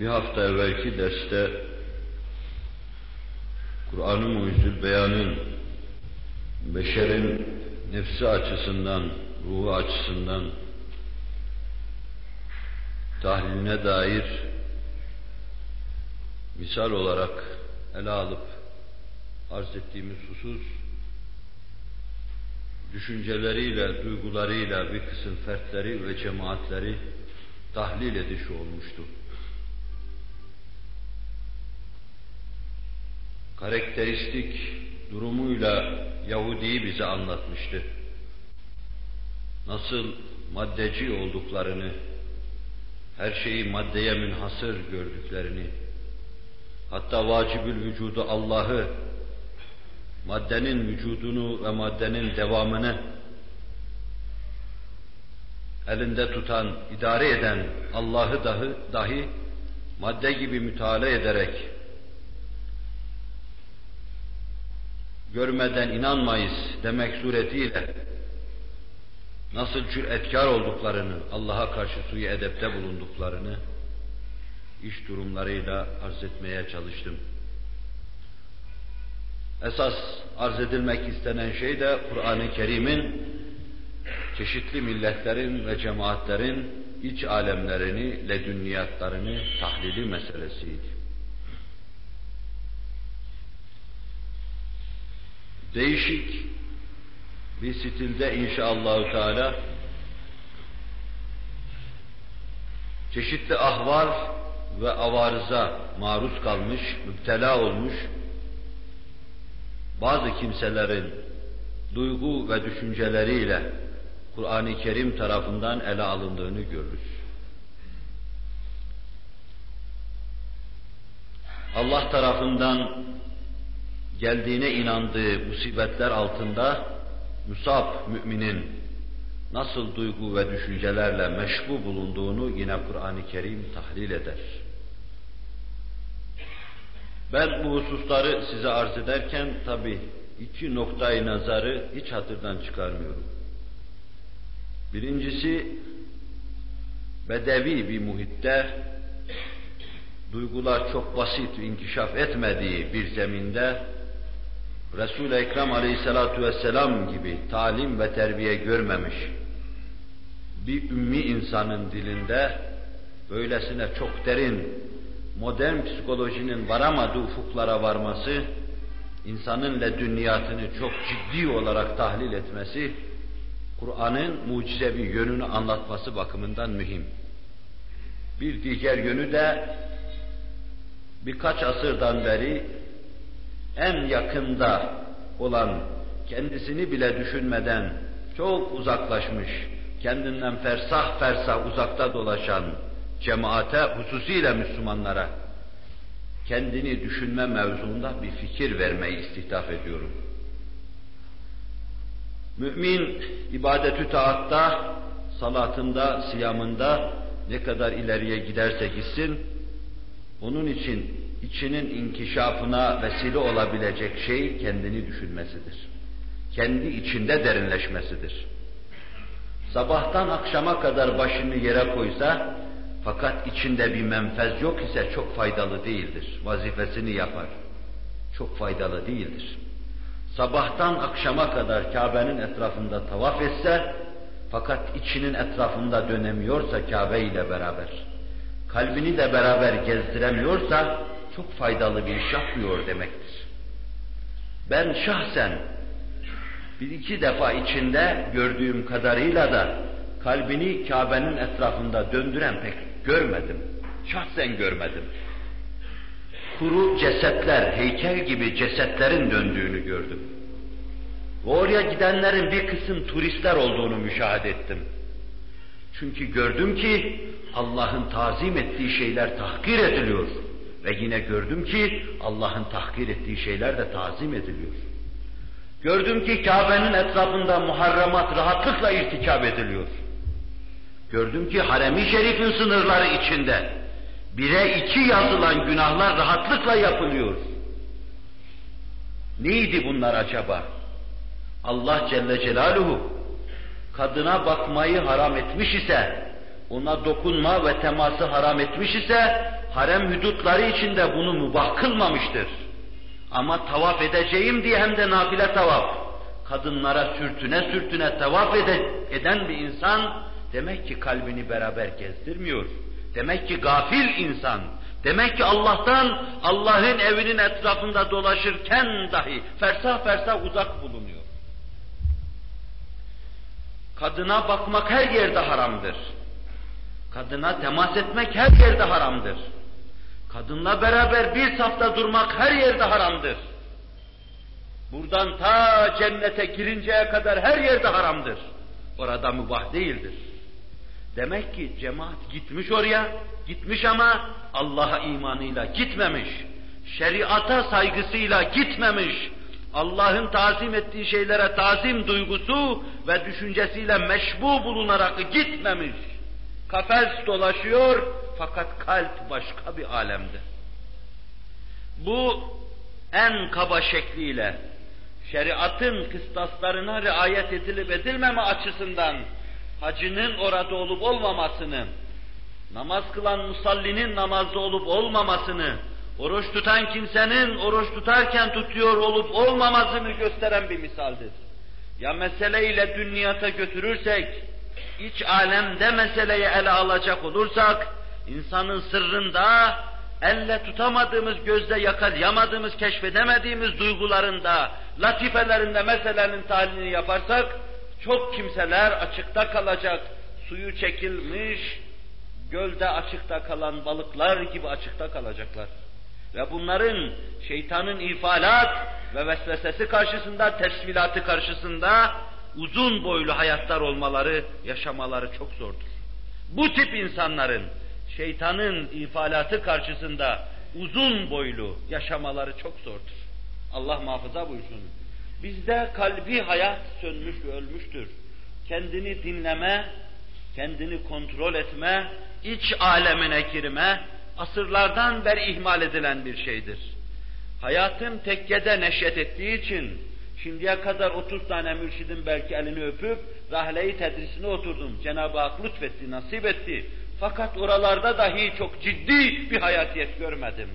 Bir hafta evvelki derste Kur'an-ı Mucizül Beyan'ın beşerin nefsi açısından, ruhu açısından tahliline dair misal olarak ele alıp arz ettiğimiz husus düşünceleriyle, duygularıyla bir kısım fertleri ve cemaatleri tahlil edişi olmuştu. Karakteristik durumuyla Yahudi'yi bize anlatmıştı. Nasıl maddeci olduklarını, her şeyi maddeye münhasır gördüklerini, hatta vacibül vücudu Allah'ı, maddenin vücudunu ve maddenin devamını elinde tutan, idare eden Allah'ı dahi, dahi madde gibi müteala ederek görmeden inanmayız demek suretiyle nasıl cüretkar olduklarını, Allah'a karşı suyu edepte bulunduklarını iş durumlarıyla arz etmeye çalıştım. Esas arz edilmek istenen şey de Kur'an-ı Kerim'in çeşitli milletlerin ve cemaatlerin iç alemlerini, ledünniyatlarını tahlili meselesiydi. Değişik bir stilde inşallahü teala çeşitli ahval ve avarıza maruz kalmış, müptela olmuş bazı kimselerin duygu ve düşünceleriyle Kur'an-ı Kerim tarafından ele alındığını görürüz. Allah tarafından geldiğine inandığı musibetler altında Musab müminin nasıl duygu ve düşüncelerle meşbu bulunduğunu yine Kur'an-ı Kerim tahlil eder. Ben bu hususları size arz ederken tabi iki noktayı nazarı hiç hatırdan çıkarmıyorum. Birincisi, bedevi bir muhitte, duygular çok basit inkişaf etmediği bir zeminde, Resul-i Ekrem aleyhissalatu vesselam gibi talim ve terbiye görmemiş bir ümmi insanın dilinde böylesine çok derin, modern psikolojinin varamadığı ufuklara varması, insanın ledünniyatını çok ciddi olarak tahlil etmesi, Kur'an'ın mucizevi yönünü anlatması bakımından mühim. Bir diğer yönü de birkaç asırdan beri en yakında olan, kendisini bile düşünmeden çok uzaklaşmış, kendinden fersah fersah uzakta dolaşan cemaate, hususiyle Müslümanlara kendini düşünme mevzuunda bir fikir vermeyi istihdaf ediyorum. Mümin ibadetü taatta, salatında, siyamında ne kadar ileriye giderse gitsin, onun için içinin inkişafına vesile olabilecek şey kendini düşünmesidir. Kendi içinde derinleşmesidir. Sabahtan akşama kadar başını yere koysa, fakat içinde bir menfez yok ise çok faydalı değildir. Vazifesini yapar. Çok faydalı değildir. Sabahtan akşama kadar Kabe'nin etrafında tavaf etse, fakat içinin etrafında dönemiyorsa Kabe ile beraber, kalbini de beraber gezdiremiyorsa, çok faydalı bir iş yapmıyor demektir. Ben şahsen bir iki defa içinde gördüğüm kadarıyla da kalbini Kabe'nin etrafında döndüren pek görmedim. Şahsen görmedim. Kuru cesetler, heykel gibi cesetlerin döndüğünü gördüm. Ve oraya gidenlerin bir kısım turistler olduğunu müşahede ettim. Çünkü gördüm ki Allah'ın tazim ettiği şeyler tahkir ediliyor. Ve yine gördüm ki Allah'ın tahkir ettiği şeyler de tazim ediliyor. Gördüm ki Kabe'nin etrafında muharremat rahatlıkla irtikap ediliyor. Gördüm ki harem-i şerifin sınırları içinde bire iki yazılan günahlar rahatlıkla yapılıyor. Neydi bunlar acaba? Allah Celle Celaluhu kadına bakmayı haram etmiş ise, ona dokunma ve teması haram etmiş ise, harem hüdutları içinde bunu mübah kılmamıştır. Ama tavaf edeceğim diye hem de nafile tavaf. Kadınlara sürtüne sürtüne tavaf ede, eden bir insan demek ki kalbini beraber gezdirmiyor. Demek ki gafil insan. Demek ki Allah'tan, Allah'ın evinin etrafında dolaşırken dahi fersah fersah uzak bulunuyor. Kadına bakmak her yerde haramdır. Kadına temas etmek her yerde haramdır. Kadınla beraber bir safta durmak her yerde haramdır. Buradan ta cennete girinceye kadar her yerde haramdır. Orada mübah değildir. Demek ki cemaat gitmiş oraya, gitmiş ama Allah'a imanıyla gitmemiş. Şeriata saygısıyla gitmemiş. Allah'ın tazim ettiği şeylere tazim duygusu ve düşüncesiyle meşbu bulunarak gitmemiş. Kafes dolaşıyor fakat kalp başka bir alemde. Bu en kaba şekliyle şeriatın kıstaslarına riayet edilip edilmeme açısından hacının orada olup olmamasını, namaz kılan musallinin namazda olup olmamasını, oruç tutan kimsenin oruç tutarken tutuyor olup olmamasını gösteren bir misaldir. Ya meseleyle dünyata götürürsek, iç alemde meseleyi ele alacak olursak, insanın sırrında, elle tutamadığımız, gözde yakalayamadığımız, keşfedemediğimiz duygularında, latifelerinde meselenin tahlilini yaparsak, çok kimseler açıkta kalacak, suyu çekilmiş, gölde açıkta kalan balıklar gibi açıkta kalacaklar. Ve bunların şeytanın ifalat ve vesvesesi karşısında, tesvilatı karşısında uzun boylu hayatlar olmaları, yaşamaları çok zordur. Bu tip insanların şeytanın ifalatı karşısında uzun boylu yaşamaları çok zordur. Allah muhafaza buyursun. Bizde kalbi hayat sönmüş ve ölmüştür. Kendini dinleme, kendini kontrol etme, iç alemine girme, asırlardan beri ihmal edilen bir şeydir. Hayatın tekkede neşet ettiği için, şimdiye kadar 30 tane mürşidin belki elini öpüp, rahle-i tedrisine oturdum. Cenab-ı Hak lütfetti, nasip etti. Fakat oralarda dahi çok ciddi bir hayatiyet görmedim.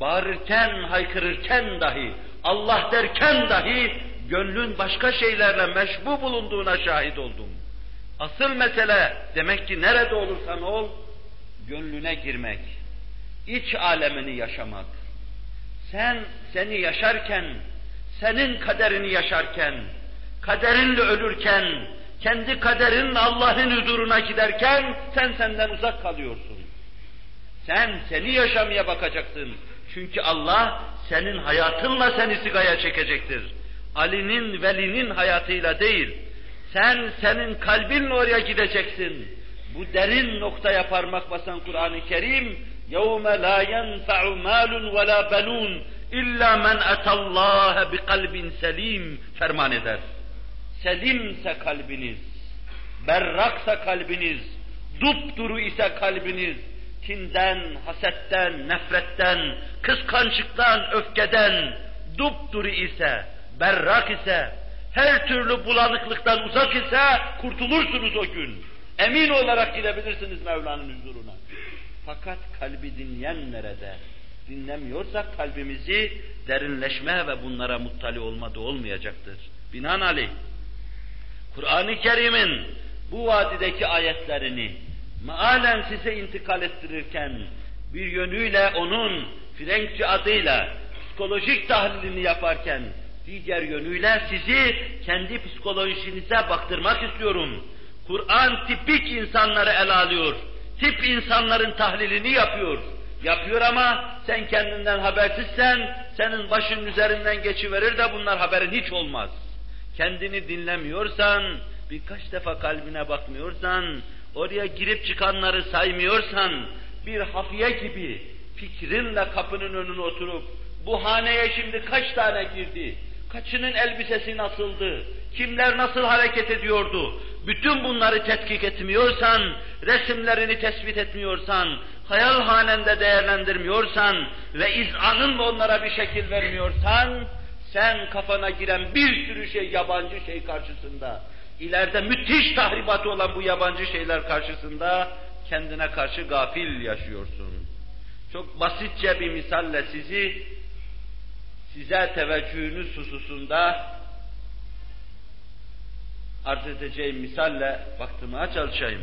Bağırırken, haykırırken dahi, Allah derken dahi gönlün başka şeylerle meşbu bulunduğuna şahit oldum. Asıl mesele demek ki nerede olursan ol, gönlüne girmek, iç alemini yaşamak. Sen seni yaşarken, senin kaderini yaşarken, kaderinle ölürken, kendi kaderinle Allah'ın huzuruna giderken sen senden uzak kalıyorsun. Sen seni yaşamaya bakacaksın. Çünkü Allah senin hayatınla seni sigaya çekecektir. Ali'nin, velinin hayatıyla değil. Sen senin kalbinle oraya gideceksin. Bu derin noktaya parmak basan Kur'an-ı Kerim يَوْمَ لَا يَنْفَعُ مَالٌ وَلَا بَنُونَ اِلَّا مَنْ اَتَى اللّٰهَ بِقَلْبٍ selim ferman eder. Selimse kalbiniz, berraksa kalbiniz, dupduru ise kalbiniz, kinden, hasetten, nefretten, kıskançlıktan, öfkeden, dupduru ise, berrak ise, her türlü bulanıklıktan uzak ise kurtulursunuz o gün. Emin olarak gidebilirsiniz Mevla'nın huzuruna. Fakat kalbi dinleyen nerede? Dinlemiyorsak kalbimizi derinleşme ve bunlara muttali olmadı olmayacaktır. Binaenaleyh Kur'an-ı Kerim'in bu vadideki ayetlerini mealen size intikal ettirirken bir yönüyle onun Frenkçi adıyla psikolojik tahlilini yaparken diğer yönüyle sizi kendi psikolojinize baktırmak istiyorum. Kur'an tipik insanları ele alıyor. Tip insanların tahlilini yapıyor. Yapıyor ama sen kendinden habersizsen senin başın üzerinden geçiverir de bunlar haberin hiç olmaz. Kendini dinlemiyorsan, birkaç defa kalbine bakmıyorsan, oraya girip çıkanları saymıyorsan, bir hafiye gibi fikrinle kapının önüne oturup, bu haneye şimdi kaç tane girdi, kaçının elbisesi nasıldı, kimler nasıl hareket ediyordu, bütün bunları tetkik etmiyorsan, resimlerini tespit etmiyorsan, hayal hanende değerlendirmiyorsan ve izanınla onlara bir şekil vermiyorsan, sen kafana giren bir sürü şey yabancı şey karşısında, ileride müthiş tahribatı olan bu yabancı şeyler karşısında kendine karşı gafil yaşıyorsun. Çok basitçe bir misalle sizi size teveccühünüz hususunda arz edeceğim misalle vaktimi çalışayım.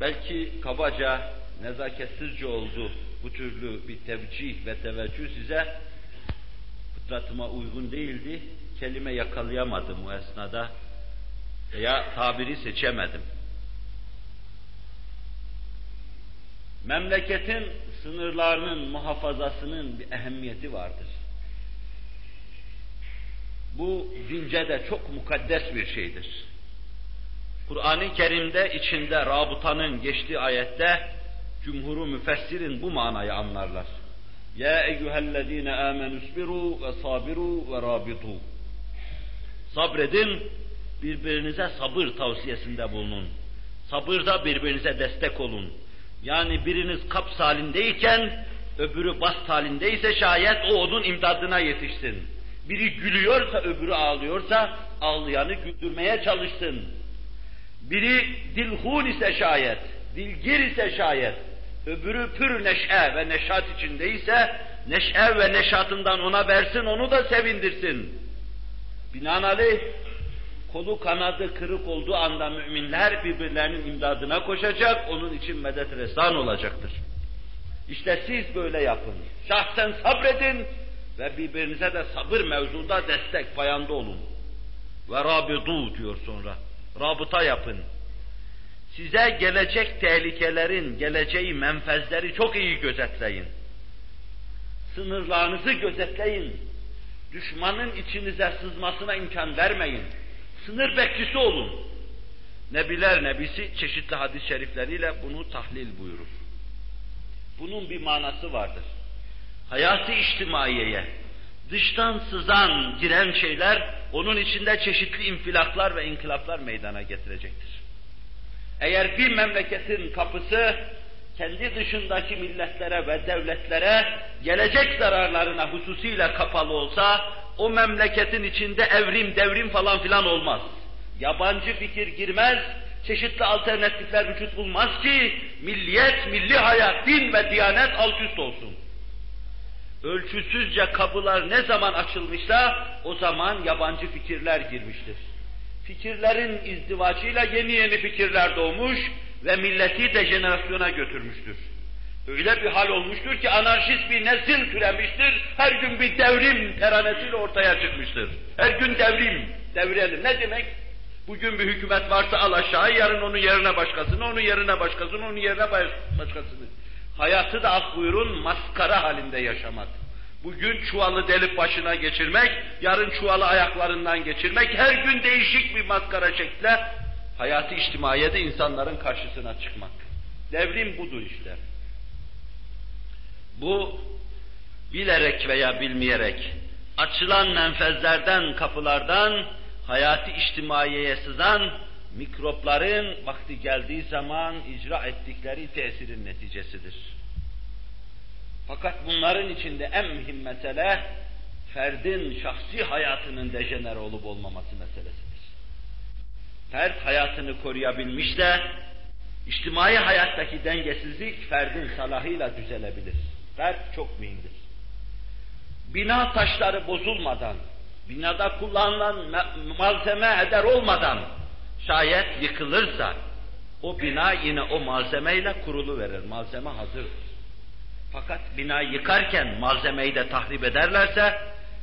Belki kabaca, nezaketsizce oldu bu türlü bir tevcih ve teveccüh size fıtratıma uygun değildi. Kelime yakalayamadım bu esnada veya tabiri seçemedim. Memleketin sınırlarının muhafazasının bir ehemmiyeti vardır. Bu dince de çok mukaddes bir şeydir. Kur'an-ı Kerim'de içinde rabıtanın geçtiği ayette cumhuru müfessirin bu manayı anlarlar. Ya eyyühellezine amenü sbiru ve sabiru ve rabitu. Sabredin, birbirinize sabır tavsiyesinde bulunun. Sabırda birbirinize destek olun. Yani biriniz kaps halindeyken, öbürü bast halindeyse şayet o onun imdadına yetişsin. Biri gülüyorsa öbürü ağlıyorsa ağlayanı güldürmeye çalışsın. Biri dilhun ise şayet, dilgir ise şayet, öbürü pür neşe ve neşat içindeyse, neşe ve neşatından ona versin, onu da sevindirsin. Binaenaleyh, kolu kanadı kırık olduğu anda müminler birbirlerinin imdadına koşacak, onun için medet resan olacaktır. İşte siz böyle yapın. Şahsen sabredin ve birbirinize de sabır mevzunda destek payanda olun. Ve rabidu diyor sonra. Rabıta yapın. Size gelecek tehlikelerin, geleceği menfezleri çok iyi gözetleyin. Sınırlarınızı gözetleyin. Düşmanın içinize sızmasına imkan vermeyin. Sınır bekçisi olun. Nebiler Nebisi çeşitli hadis-i şerifleriyle bunu tahlil buyurur. Bunun bir manası vardır. Hayatı içtimaiyeye, dıştan sızan, giren şeyler onun içinde çeşitli infilaklar ve inkılaplar meydana getirecektir. Eğer bir memleketin kapısı kendi dışındaki milletlere ve devletlere gelecek zararlarına hususiyle kapalı olsa, o memleketin içinde evrim devrim falan filan olmaz. Yabancı fikir girmez, çeşitli alternatifler vücut bulmaz ki milliyet, milli hayat, din ve diyanet alt üst olsun. Ölçüsüzce kapılar ne zaman açılmışsa o zaman yabancı fikirler girmiştir. Fikirlerin izdivacıyla yeni yeni fikirler doğmuş ve milleti dejenerasyona götürmüştür. Öyle bir hal olmuştur ki anarşist bir nesil türemiştir, her gün bir devrim teranesiyle ortaya çıkmıştır. Her gün devrim, devirelim. Ne demek? Bugün bir hükümet varsa al aşağı, yarın onun yerine başkasını, onun yerine başkasını, onun yerine başkasını. Hayatı da af buyurun maskara halinde yaşamak. Bugün çuvalı delip başına geçirmek, yarın çuvalı ayaklarından geçirmek, her gün değişik bir maskara şekle hayatı içtimaiyede insanların karşısına çıkmak. Devrim budur işte. Bu bilerek veya bilmeyerek açılan menfezlerden, kapılardan hayatı içtimaiyeye sızan mikropların vakti geldiği zaman icra ettikleri tesirin neticesidir. Fakat bunların içinde en mühim mesele ferdin şahsi hayatının dejener olup olmaması meselesidir. Fert hayatını koruyabilmiş de içtimai hayattaki dengesizlik ferdin salahıyla düzelebilir. Fert çok mühimdir. Bina taşları bozulmadan, binada kullanılan malzeme eder olmadan şayet yıkılırsa o bina yine o malzemeyle kurulu verir. Malzeme hazırdır. Fakat binayı yıkarken malzemeyi de tahrip ederlerse,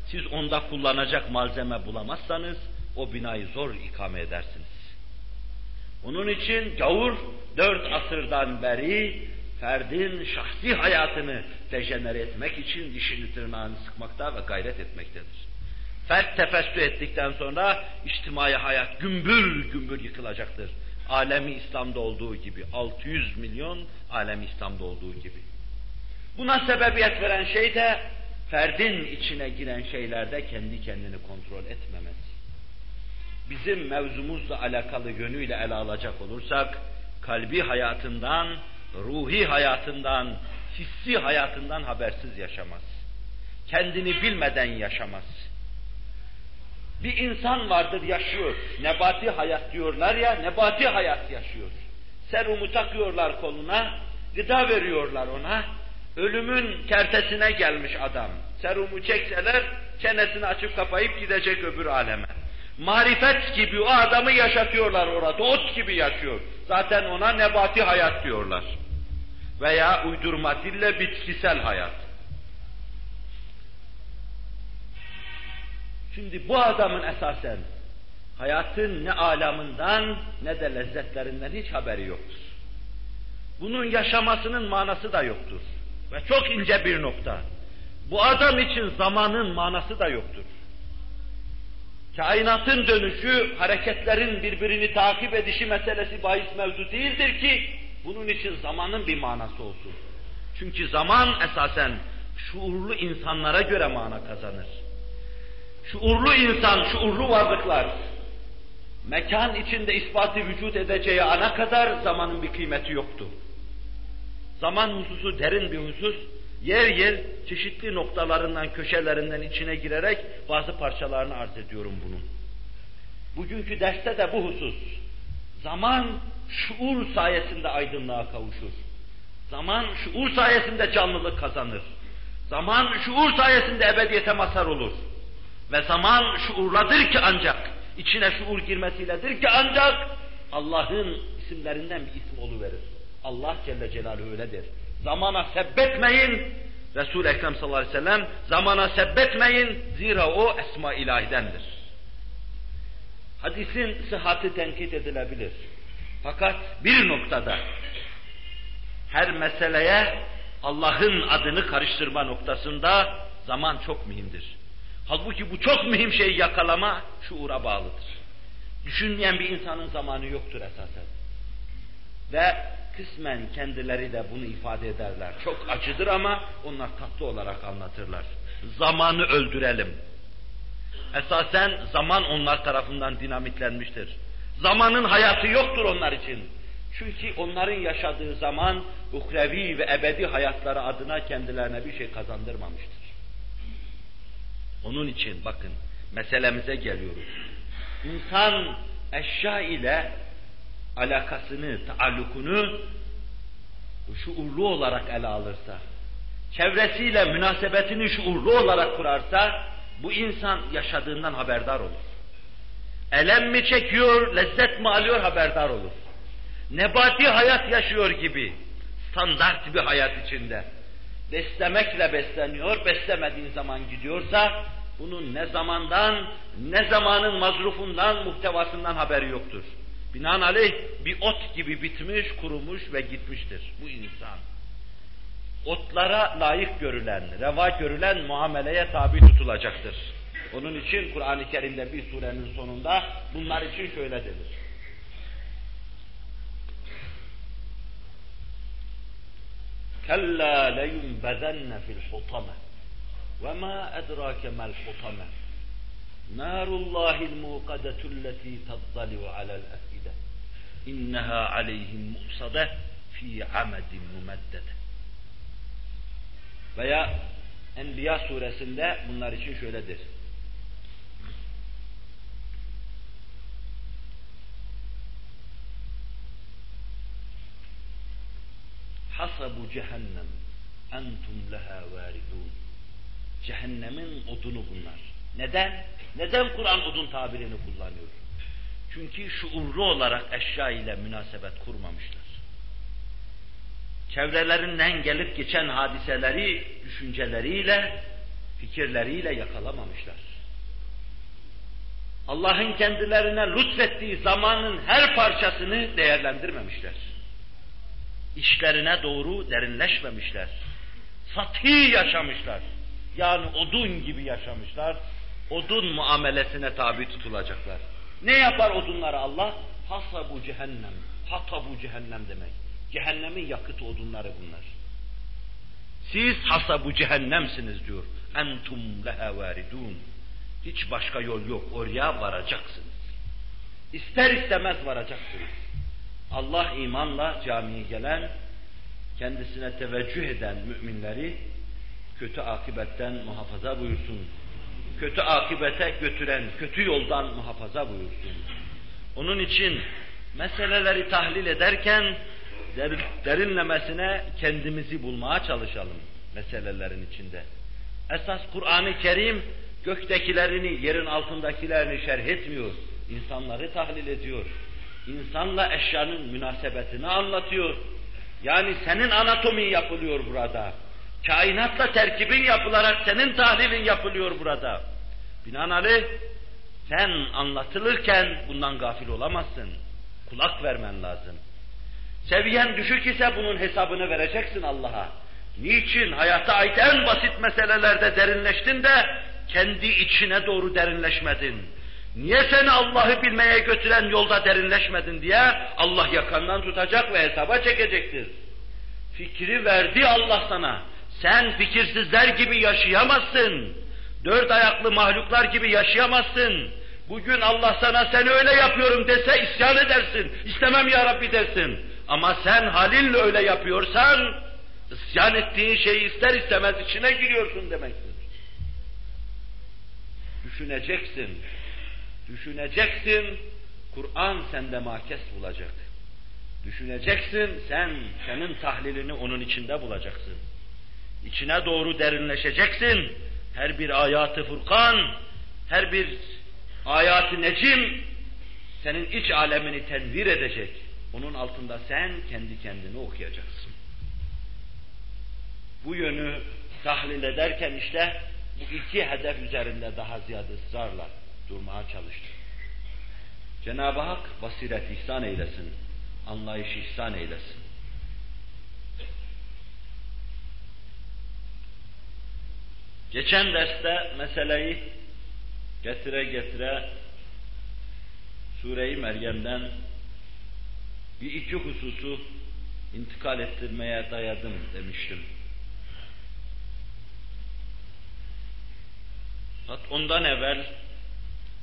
siz onda kullanacak malzeme bulamazsanız, o binayı zor ikame edersiniz. Onun için gavur dört asırdan beri ferdin şahsi hayatını dejenere etmek için dişini tırnağını sıkmakta ve gayret etmektedir. Fert tefessü ettikten sonra içtimai hayat gümbür gümbür yıkılacaktır. Alemi İslam'da olduğu gibi, 600 milyon alemi İslam'da olduğu gibi. Buna sebebiyet veren şey de ferdin içine giren şeylerde kendi kendini kontrol etmemesi. Bizim mevzumuzla alakalı yönüyle ele alacak olursak, kalbi hayatından, ruhi hayatından, hissi hayatından habersiz yaşamaz. Kendini bilmeden yaşamaz. Bir insan vardır yaşıyor. Nebati hayat diyorlar ya, nebati hayat yaşıyor. Serumu takıyorlar koluna, Gıda veriyorlar ona. Ölümün kertesine gelmiş adam. Serumu çekseler çenesini açıp kapayıp gidecek öbür aleme. Marifet gibi o adamı yaşatıyorlar orada. Ot gibi yaşıyor. Zaten ona nebati hayat diyorlar. Veya uydurma dille bitkisel hayat. Şimdi bu adamın esasen hayatın ne alamından ne de lezzetlerinden hiç haberi yoktur. Bunun yaşamasının manası da yoktur. Ve çok ince bir nokta. Bu adam için zamanın manası da yoktur. Kainatın dönüşü, hareketlerin birbirini takip edişi meselesi bahis mevzu değildir ki, bunun için zamanın bir manası olsun. Çünkü zaman esasen şuurlu insanlara göre mana kazanır. Şuurlu insan, şuurlu varlıklar, mekan içinde ispatı vücut edeceği ana kadar zamanın bir kıymeti yoktu. Zaman hususu derin bir husus, yer yer çeşitli noktalarından, köşelerinden içine girerek bazı parçalarını arz ediyorum bunun. Bugünkü derste de bu husus. Zaman şuur sayesinde aydınlığa kavuşur. Zaman şuur sayesinde canlılık kazanır. Zaman şuur sayesinde ebediyete mazhar olur. Ve zaman şuurladır ki ancak, içine şuur girmesiyledir ki ancak Allah'ın isimlerinden bir isim oluverir. Allah Celle Celaluhu öyledir. Zamana sebbetmeyin. Resul-i Ekrem sallallahu aleyhi ve sellem zamana sebbetmeyin. Zira o esma ilahidendir. Hadisin sıhhati tenkit edilebilir. Fakat bir noktada her meseleye Allah'ın adını karıştırma noktasında zaman çok mühimdir. Halbuki bu çok mühim şeyi yakalama şuura bağlıdır. Düşünmeyen bir insanın zamanı yoktur esasen. Ve kısmen kendileri de bunu ifade ederler. Çok acıdır ama onlar tatlı olarak anlatırlar. Zamanı öldürelim. Esasen zaman onlar tarafından dinamitlenmiştir. Zamanın hayatı yoktur onlar için. Çünkü onların yaşadığı zaman uhrevi ve ebedi hayatları adına kendilerine bir şey kazandırmamıştır. Onun için bakın meselemize geliyoruz. İnsan eşya ile alakasını, taallukunu şuurlu olarak ele alırsa, çevresiyle münasebetini şuurlu olarak kurarsa, bu insan yaşadığından haberdar olur. Elem mi çekiyor, lezzet mi alıyor haberdar olur. Nebati hayat yaşıyor gibi, standart bir hayat içinde. Beslemekle besleniyor, beslemediği zaman gidiyorsa, bunun ne zamandan, ne zamanın mazrufundan, muhtevasından haberi yoktur. Binaenaleyh bir ot gibi bitmiş, kurumuş ve gitmiştir bu insan. Otlara layık görülen, reva görülen muameleye tabi tutulacaktır. Onun için Kur'an-ı Kerim'de bir surenin sonunda bunlar için şöyle denir. Kella leyunbezenne fil hutame ve ma edrake mel hutame Narullahil muqadetülleti taddaliu alel efide. İnneha aleyhim mu'sade fi amedin mumeddede. Veya Enbiya suresinde bunlar için şöyledir. Hasabu cehennem entum leha varidun. Cehennemin odunu bunlar. Neden? Neden Kur'an odun tabirini kullanıyor? Çünkü şuurlu olarak eşya ile münasebet kurmamışlar. Çevrelerinden gelip geçen hadiseleri düşünceleriyle, fikirleriyle yakalamamışlar. Allah'ın kendilerine lütfettiği zamanın her parçasını değerlendirmemişler. İşlerine doğru derinleşmemişler. Sathi yaşamışlar. Yani odun gibi yaşamışlar odun muamelesine tabi tutulacaklar. Ne yapar odunları Allah? Hasabu cehennem. Hatabu cehennem demek. Cehennemin yakıt odunları bunlar. Siz hasabu cehennemsiniz diyor. Entum leha varidun. Hiç başka yol yok. Oraya varacaksınız. İster istemez varacaksınız. Allah imanla camiye gelen, kendisine teveccüh eden müminleri kötü akibetten muhafaza buyursun kötü akibete götüren, kötü yoldan muhafaza buyursun. Onun için meseleleri tahlil ederken derin, derinlemesine kendimizi bulmaya çalışalım meselelerin içinde. Esas Kur'an-ı Kerim göktekilerini, yerin altındakilerini şerh etmiyor. İnsanları tahlil ediyor. İnsanla eşyanın münasebetini anlatıyor. Yani senin anatomin yapılıyor burada. Kainatla terkibin yapılarak senin tahlilin yapılıyor burada. Binaenaleyh sen anlatılırken bundan gafil olamazsın. Kulak vermen lazım. Seviyen düşük ise bunun hesabını vereceksin Allah'a. Niçin hayata ait en basit meselelerde derinleştin de kendi içine doğru derinleşmedin? Niye seni Allah'ı bilmeye götüren yolda derinleşmedin diye Allah yakandan tutacak ve hesaba çekecektir. Fikri verdi Allah sana. Sen fikirsizler gibi yaşayamazsın. Dört ayaklı mahluklar gibi yaşayamazsın. Bugün Allah sana sen öyle yapıyorum dese isyan edersin. İstemem ya Rabbi dersin. Ama sen halinle öyle yapıyorsan, isyan ettiğin şeyi ister istemez içine giriyorsun demektir. Düşüneceksin. Düşüneceksin. Kur'an sende makes bulacak. Düşüneceksin, sen senin tahlilini onun içinde bulacaksın. İçine doğru derinleşeceksin. Her bir ayatı Furkan, her bir ayatı Necim senin iç alemini tenvir edecek. Onun altında sen kendi kendini okuyacaksın. Bu yönü tahlil ederken işte bu iki hedef üzerinde daha ziyade ısrarla durmaya çalıştım. Cenab-ı Hak basiret ihsan eylesin, anlayış ihsan eylesin. Geçen derste meseleyi getire getire Sure-i Meryem'den bir iki hususu intikal ettirmeye dayadım demiştim. Ondan evvel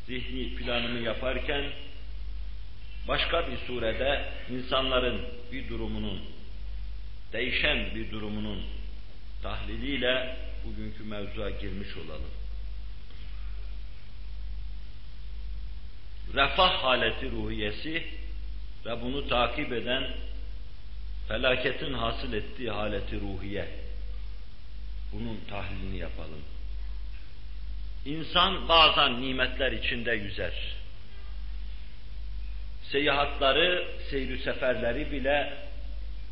zihni planımı yaparken başka bir surede insanların bir durumunun, değişen bir durumunun tahliliyle bugünkü mevzuya girmiş olalım. Refah haleti ruhiyesi ve bunu takip eden felaketin hasıl ettiği haleti ruhiye. Bunun tahlilini yapalım. İnsan bazen nimetler içinde yüzer. Seyahatları, seyri seferleri bile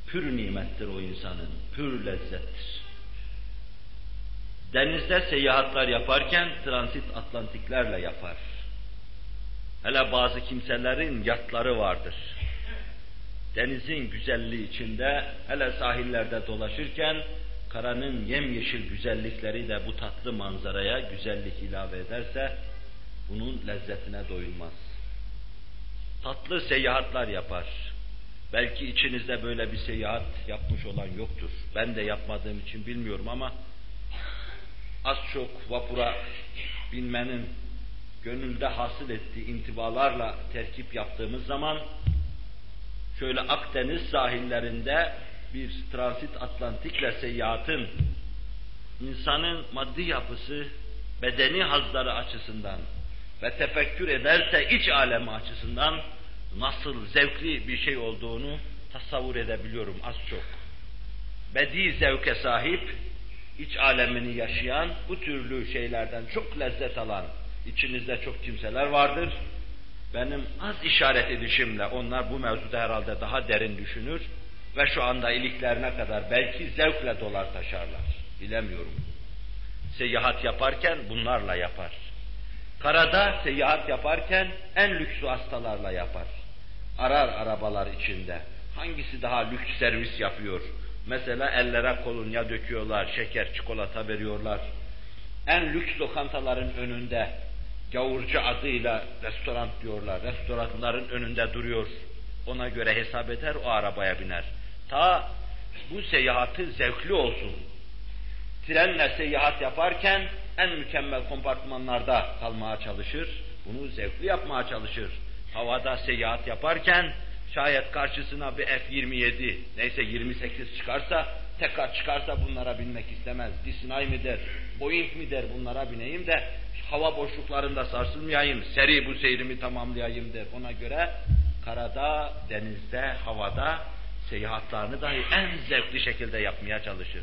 pür nimettir o insanın, pür lezzettir. Denizde seyahatler yaparken transit Atlantiklerle yapar. Hele bazı kimselerin yatları vardır. Denizin güzelliği içinde, hele sahillerde dolaşırken, karanın yemyeşil güzellikleri de bu tatlı manzaraya güzellik ilave ederse, bunun lezzetine doyulmaz. Tatlı seyahatler yapar. Belki içinizde böyle bir seyahat yapmış olan yoktur. Ben de yapmadığım için bilmiyorum ama az çok vapura binmenin gönülde hasıl ettiği intibalarla terkip yaptığımız zaman şöyle Akdeniz sahillerinde bir transit Atlantikle seyahatın insanın maddi yapısı, bedeni hazları açısından ve tefekkür ederse iç alemi açısından nasıl zevkli bir şey olduğunu tasavvur edebiliyorum az çok. Bedi zevke sahip, iç alemini yaşayan, bu türlü şeylerden çok lezzet alan içinizde çok kimseler vardır. Benim az işaret edişimle onlar bu mevzuda herhalde daha derin düşünür ve şu anda iliklerine kadar belki zevkle dolar taşarlar. Bilemiyorum. Seyahat yaparken bunlarla yapar. Karada seyahat yaparken en lüks hastalarla yapar. Arar arabalar içinde. Hangisi daha lüks servis yapıyor? Mesela ellere kolonya döküyorlar, şeker, çikolata veriyorlar. En lüks lokantaların önünde gavurcu adıyla restoran diyorlar. Restoranların önünde duruyor. Ona göre hesap eder, o arabaya biner. Ta bu seyahati zevkli olsun. Trenle seyahat yaparken en mükemmel kompartmanlarda kalmaya çalışır. Bunu zevkli yapmaya çalışır. Havada seyahat yaparken şayet karşısına bir F-27 neyse 28 çıkarsa tekrar çıkarsa bunlara binmek istemez. Disney mi der, Boeing mi der bunlara bineyim de hava boşluklarında sarsılmayayım, seri bu seyrimi tamamlayayım der. Ona göre karada, denizde, havada seyahatlarını dahi en zevkli şekilde yapmaya çalışır.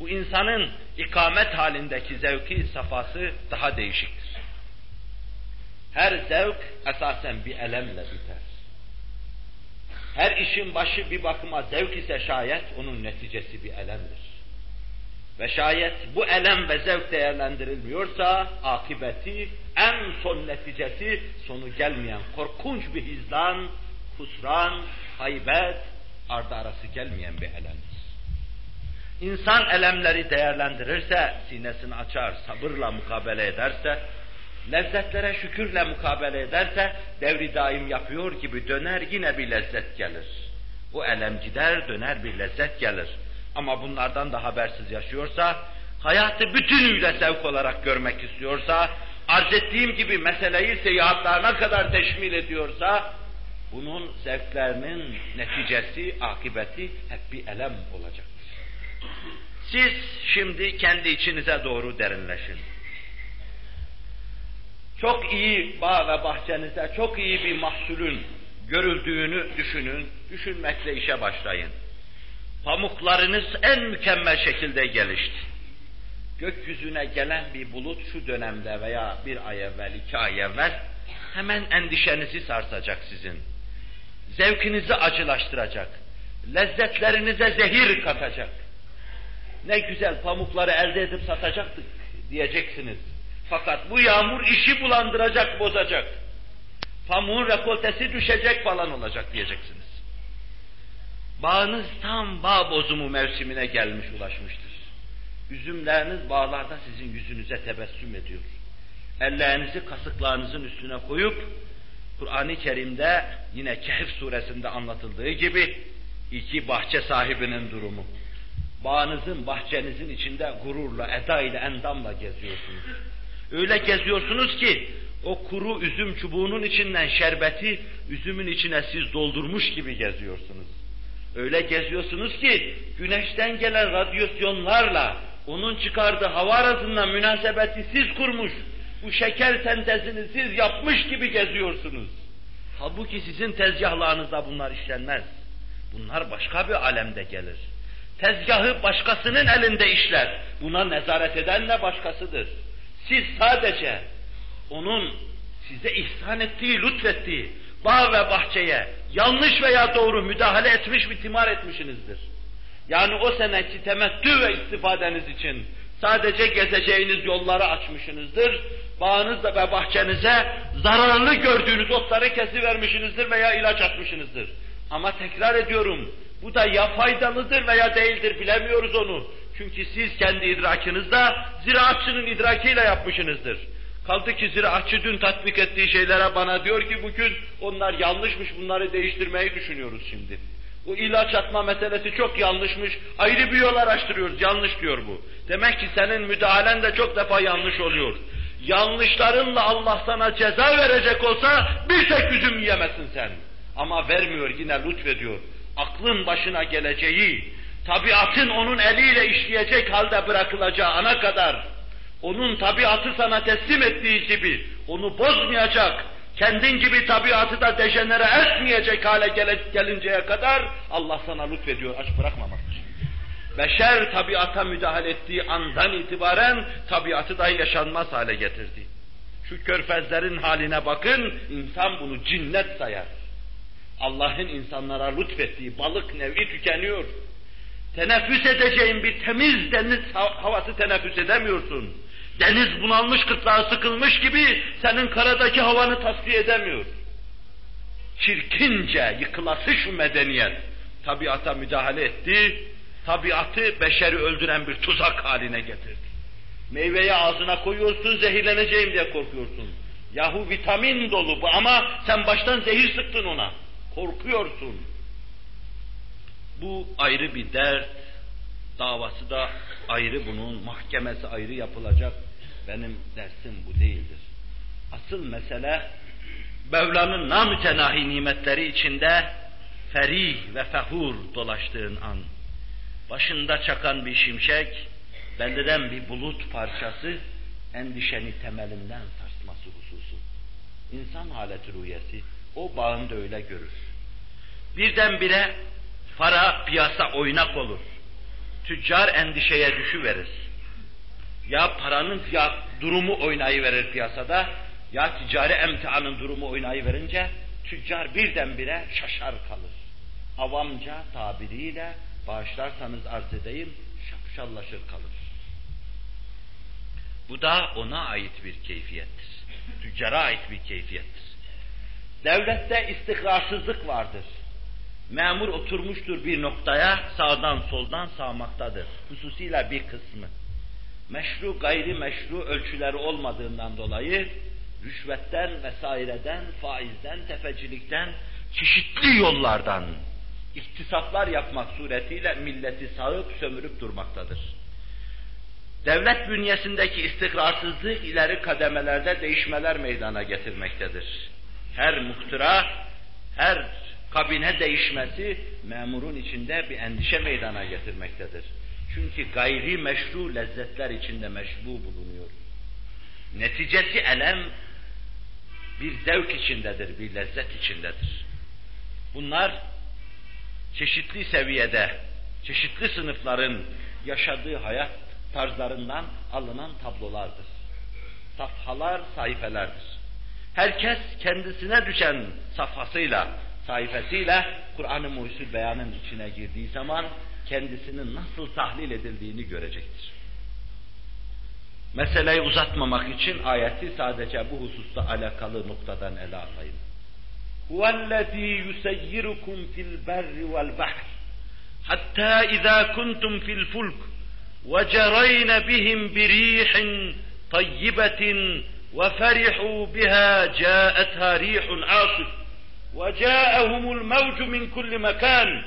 Bu insanın ikamet halindeki zevki, safası daha değişiktir. Her zevk esasen bir elemle biter. Her işin başı bir bakıma zevk ise şayet onun neticesi bir elemdir. Ve şayet bu elem ve zevk değerlendirilmiyorsa akibeti, en son neticesi sonu gelmeyen korkunç bir hizlan, husran, haybet, ardı arası gelmeyen bir elemdir. İnsan elemleri değerlendirirse, sinesini açar, sabırla mukabele ederse, lezzetlere şükürle mukabele ederse, devri daim yapıyor gibi döner yine bir lezzet gelir. Bu elem gider, döner bir lezzet gelir. Ama bunlardan da habersiz yaşıyorsa, hayatı bütünüyle zevk olarak görmek istiyorsa, arz ettiğim gibi meseleyi seyahatlerine kadar teşmil ediyorsa, bunun zevklerinin neticesi, akıbeti hep bir elem olacaktır. Siz şimdi kendi içinize doğru derinleşin. Çok iyi bağ ve bahçenize çok iyi bir mahsulün görüldüğünü düşünün, düşünmekle işe başlayın. Pamuklarınız en mükemmel şekilde gelişti. Gökyüzüne gelen bir bulut şu dönemde veya bir ay evvel, iki ay evvel hemen endişenizi sarsacak sizin. Zevkinizi acılaştıracak. Lezzetlerinize zehir katacak. Ne güzel pamukları elde edip satacaktık diyeceksiniz. Fakat bu yağmur işi bulandıracak, bozacak. Pamuğun rekoltesi düşecek falan olacak diyeceksiniz. Bağınız tam bağ bozumu mevsimine gelmiş ulaşmıştır. Üzümleriniz bağlarda sizin yüzünüze tebessüm ediyor. Ellerinizi kasıklarınızın üstüne koyup Kur'an-ı Kerim'de yine Kehf suresinde anlatıldığı gibi iki bahçe sahibinin durumu. Bağınızın, bahçenizin içinde gururla, eda ile, endamla geziyorsunuz. Öyle geziyorsunuz ki o kuru üzüm çubuğunun içinden şerbeti üzümün içine siz doldurmuş gibi geziyorsunuz. Öyle geziyorsunuz ki güneşten gelen radyasyonlarla onun çıkardığı hava arasında münasebeti siz kurmuş, bu şeker sentezini siz yapmış gibi geziyorsunuz. Halbuki sizin tezgahlarınızda bunlar işlenmez. Bunlar başka bir alemde gelir. Tezgahı başkasının elinde işler. Buna nezaret eden de başkasıdır. Siz sadece onun size ihsan ettiği, lütfettiği bağ ve bahçeye yanlış veya doğru müdahale etmiş ve timar etmişsinizdir. Yani o seneki temettü ve istifadeniz için sadece gezeceğiniz yolları açmışsınızdır. Bağınızda ve bahçenize zararlı gördüğünüz otları kesivermişsinizdir veya ilaç atmışsınızdır. Ama tekrar ediyorum, bu da ya faydalıdır veya değildir bilemiyoruz onu. Çünkü siz kendi idrakinizde ziraatçının idrakiyle yapmışsınızdır. Kaldı ki ziraatçı dün tatbik ettiği şeylere bana diyor ki bugün onlar yanlışmış bunları değiştirmeyi düşünüyoruz şimdi. Bu ilaç atma meselesi çok yanlışmış. Ayrı bir yol araştırıyoruz. Yanlış diyor bu. Demek ki senin müdahalen de çok defa yanlış oluyor. Yanlışlarınla Allah sana ceza verecek olsa bir tek üzüm yiyemezsin sen. Ama vermiyor yine lütfediyor. Aklın başına geleceği, tabiatın onun eliyle işleyecek halde bırakılacağı ana kadar, onun tabiatı sana teslim ettiği gibi onu bozmayacak, kendin gibi tabiatı da dejenere etmeyecek hale gel gelinceye kadar Allah sana lütfediyor, aç bırakmamak. Beşer tabiata müdahale ettiği andan itibaren tabiatı da yaşanmaz hale getirdi. Şu körfezlerin haline bakın, insan bunu cinnet sayar. Allah'ın insanlara lütfettiği balık nevi tükeniyor. Teneffüs edeceğin bir temiz deniz havası teneffüs edemiyorsun. Deniz bunalmış kıtlığa sıkılmış gibi senin karadaki havanı tasfiye edemiyor. Çirkince yıkılası şu medeniyet tabiata müdahale etti, tabiatı beşeri öldüren bir tuzak haline getirdi. Meyveyi ağzına koyuyorsun, zehirleneceğim diye korkuyorsun. Yahu vitamin dolu bu ama sen baştan zehir sıktın ona. Korkuyorsun. Bu ayrı bir dert, davası da ayrı bunun, mahkemesi ayrı yapılacak. Benim dersim bu değildir. Asıl mesele Mevla'nın namütenahi nimetleri içinde ferih ve fehur dolaştığın an. Başında çakan bir şimşek, belirden bir bulut parçası, endişeni temelinden sarsması hususu. İnsan haleti rüyesi, o bağında öyle görür. Birdenbire Para, piyasa oynak olur. Tüccar endişeye düşüverir. Ya paranın fiyat durumu oynayıverir piyasada, ya ticari emtianın durumu oynayıverince tüccar birdenbire şaşar kalır. Avamca tabiriyle bağışlarsanız arz edeyim, şapşallaşır kalır. Bu da ona ait bir keyfiyettir. Tüccara ait bir keyfiyettir. Devlette istikrarsızlık vardır. Memur oturmuştur bir noktaya, sağdan soldan sağmaktadır. Hususiyle bir kısmı. Meşru gayri meşru ölçüleri olmadığından dolayı rüşvetten vesaireden, faizden, tefecilikten, çeşitli yollardan iktisaplar yapmak suretiyle milleti sağıp sömürüp durmaktadır. Devlet bünyesindeki istikrarsızlık ileri kademelerde değişmeler meydana getirmektedir. Her muhtıra, her kabine değişmesi memurun içinde bir endişe meydana getirmektedir. Çünkü gayri meşru lezzetler içinde meşbu bulunuyor. Neticesi elem bir zevk içindedir, bir lezzet içindedir. Bunlar çeşitli seviyede, çeşitli sınıfların yaşadığı hayat tarzlarından alınan tablolardır. Safhalar, sayfelerdir. Herkes kendisine düşen safhasıyla, sayfasıyla Kur'an-ı Muhsul Beyan'ın içine girdiği zaman kendisinin nasıl tahlil edildiğini görecektir. Meseleyi uzatmamak için ayeti sadece bu hususta alakalı noktadan ele alayım. Huvellezî yuseyyirukum fil berri vel bahr hatta izâ kuntum fil fulk ve cerayne bihim birihin tayyibetin ve ferihû biha câetha rihun asif وَجَاءَهُمُ الْمَوْجُ مِنْ كُلِّ مَكَانٍ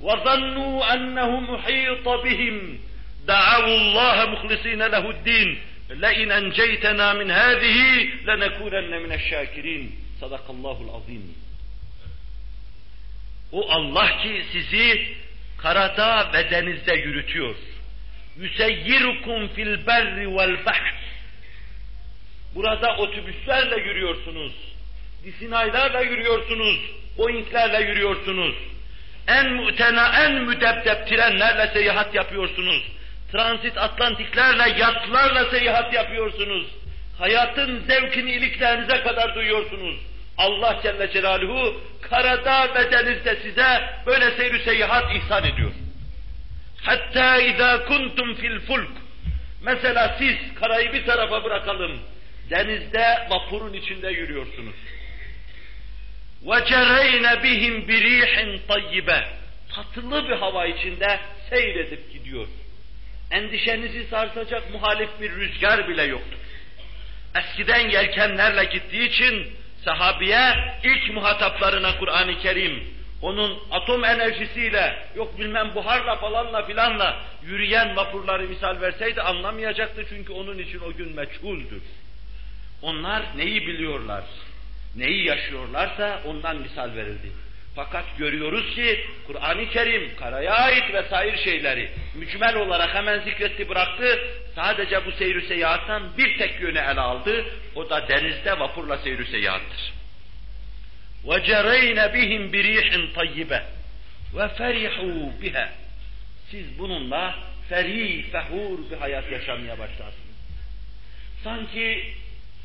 وَظَنُّوا أَنَّهُمْ اُحِيطَ بِهِمْ دعوا الله مخلصين له الدين لئن أنجيتنا من هذه لنكونن من الشاكرين Sadakallahul azim. O Allah ki sizi karada ve denizde yürütüyor. Yüseyyirukum fil berri vel bahr. Burada otobüslerle yürüyorsunuz. Disinaylarla yürüyorsunuz. Boeing'lerle yürüyorsunuz. En mütena, en müdebdeb trenlerle seyahat yapıyorsunuz. Transit Atlantiklerle, yatlarla seyahat yapıyorsunuz. Hayatın zevkini iliklerinize kadar duyuyorsunuz. Allah Celle Celaluhu karada ve denizde size böyle seyir seyahat ihsan ediyor. Hatta izâ kuntum fil fulk. Mesela siz karayı bir tarafa bırakalım. Denizde vapurun içinde yürüyorsunuz. وَجَرَيْنَ بِهِمْ بِرِيحٍ طَيِّبَةٍ Tatlı bir hava içinde seyredip gidiyor. Endişenizi sarsacak muhalif bir rüzgar bile yoktur. Eskiden yelkenlerle gittiği için sahabiye ilk muhataplarına Kur'an-ı Kerim onun atom enerjisiyle yok bilmem buharla falanla filanla yürüyen vapurları misal verseydi anlamayacaktı çünkü onun için o gün meçhuldür. Onlar neyi biliyorlar? Neyi yaşıyorlarsa ondan misal verildi. Fakat görüyoruz ki Kur'an-ı Kerim karaya ait vesaire şeyleri mücmel olarak hemen zikretti bıraktı. Sadece bu seyir seyahattan bir tek yöne ele aldı. O da denizde vapurla seyir seyahattır. وَجَرَيْنَ بِهِمْ بِرِيحٍ طَيِّبَةٍ وَفَرِحُوا بِهَا Siz bununla ferih, fehur bir hayat yaşamaya başlarsınız. Sanki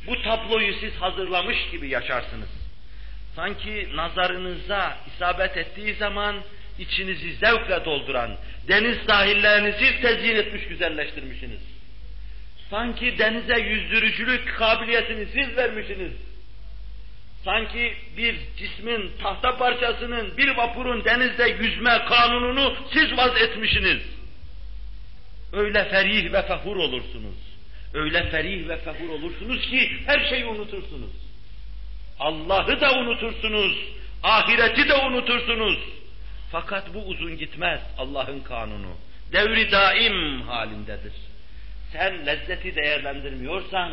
bu tabloyu siz hazırlamış gibi yaşarsınız. Sanki nazarınıza isabet ettiği zaman içinizi zevkle dolduran, deniz sahillerinizi tezyin etmiş, güzelleştirmişsiniz. Sanki denize yüzdürücülük kabiliyetini siz vermişsiniz. Sanki bir cismin, tahta parçasının, bir vapurun denizde yüzme kanununu siz vaz etmişsiniz. Öyle ferih ve fehur olursunuz. Öyle ferih ve fehur olursunuz ki her şeyi unutursunuz. Allah'ı da unutursunuz, ahireti de unutursunuz. Fakat bu uzun gitmez Allah'ın kanunu. Devri daim halindedir. Sen lezzeti değerlendirmiyorsan,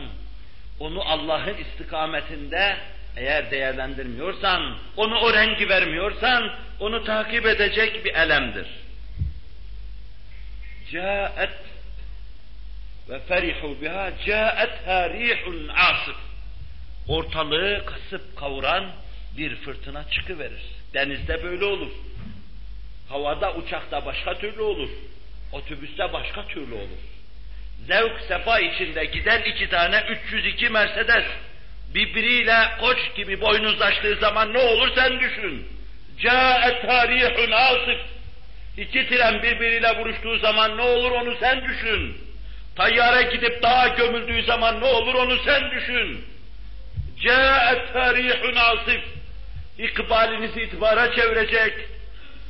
onu Allah'ın istikametinde eğer değerlendirmiyorsan, onu o rengi vermiyorsan, onu takip edecek bir elemdir. Câet ve ferihu biha câetha rihun asif. Ortalığı kasıp kavuran bir fırtına çıkıverir. Denizde böyle olur. Havada, uçakta başka türlü olur. Otobüste başka türlü olur. Zevk, sefa içinde giden iki tane 302 Mercedes birbiriyle koç gibi boynuzlaştığı zaman ne olur sen düşün. Câet tarihun asif. İki tren birbiriyle vuruştuğu zaman ne olur onu sen düşün. Tayyare gidip dağa gömüldüğü zaman ne olur onu sen düşün. Câet tarihun asif. İkbalinizi itibara çevirecek,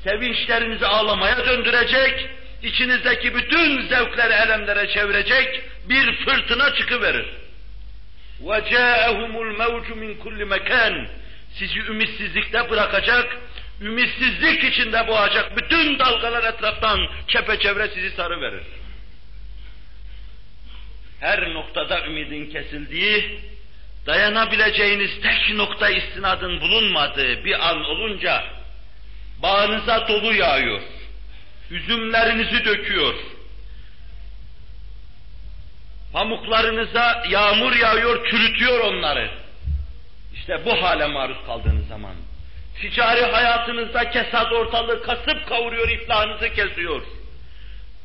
sevinçlerinizi ağlamaya döndürecek, içinizdeki bütün zevkleri elemlere çevirecek bir fırtına çıkıverir. وَجَاءَهُمُ الْمَوْجُ مِنْ كُلِّ مَكَانٍ Sizi ümitsizlikte bırakacak, ümitsizlik içinde boğacak bütün dalgalar etraftan çepeçevre sizi sarıverir. Her noktada ümidin kesildiği, dayanabileceğiniz tek nokta istinadın bulunmadığı bir an olunca bağınıza dolu yağıyor, üzümlerinizi döküyor, pamuklarınıza yağmur yağıyor, çürütüyor onları. İşte bu hale maruz kaldığınız zaman, ticari hayatınızda kesat ortalığı kasıp kavuruyor, iflahınızı kesiyor.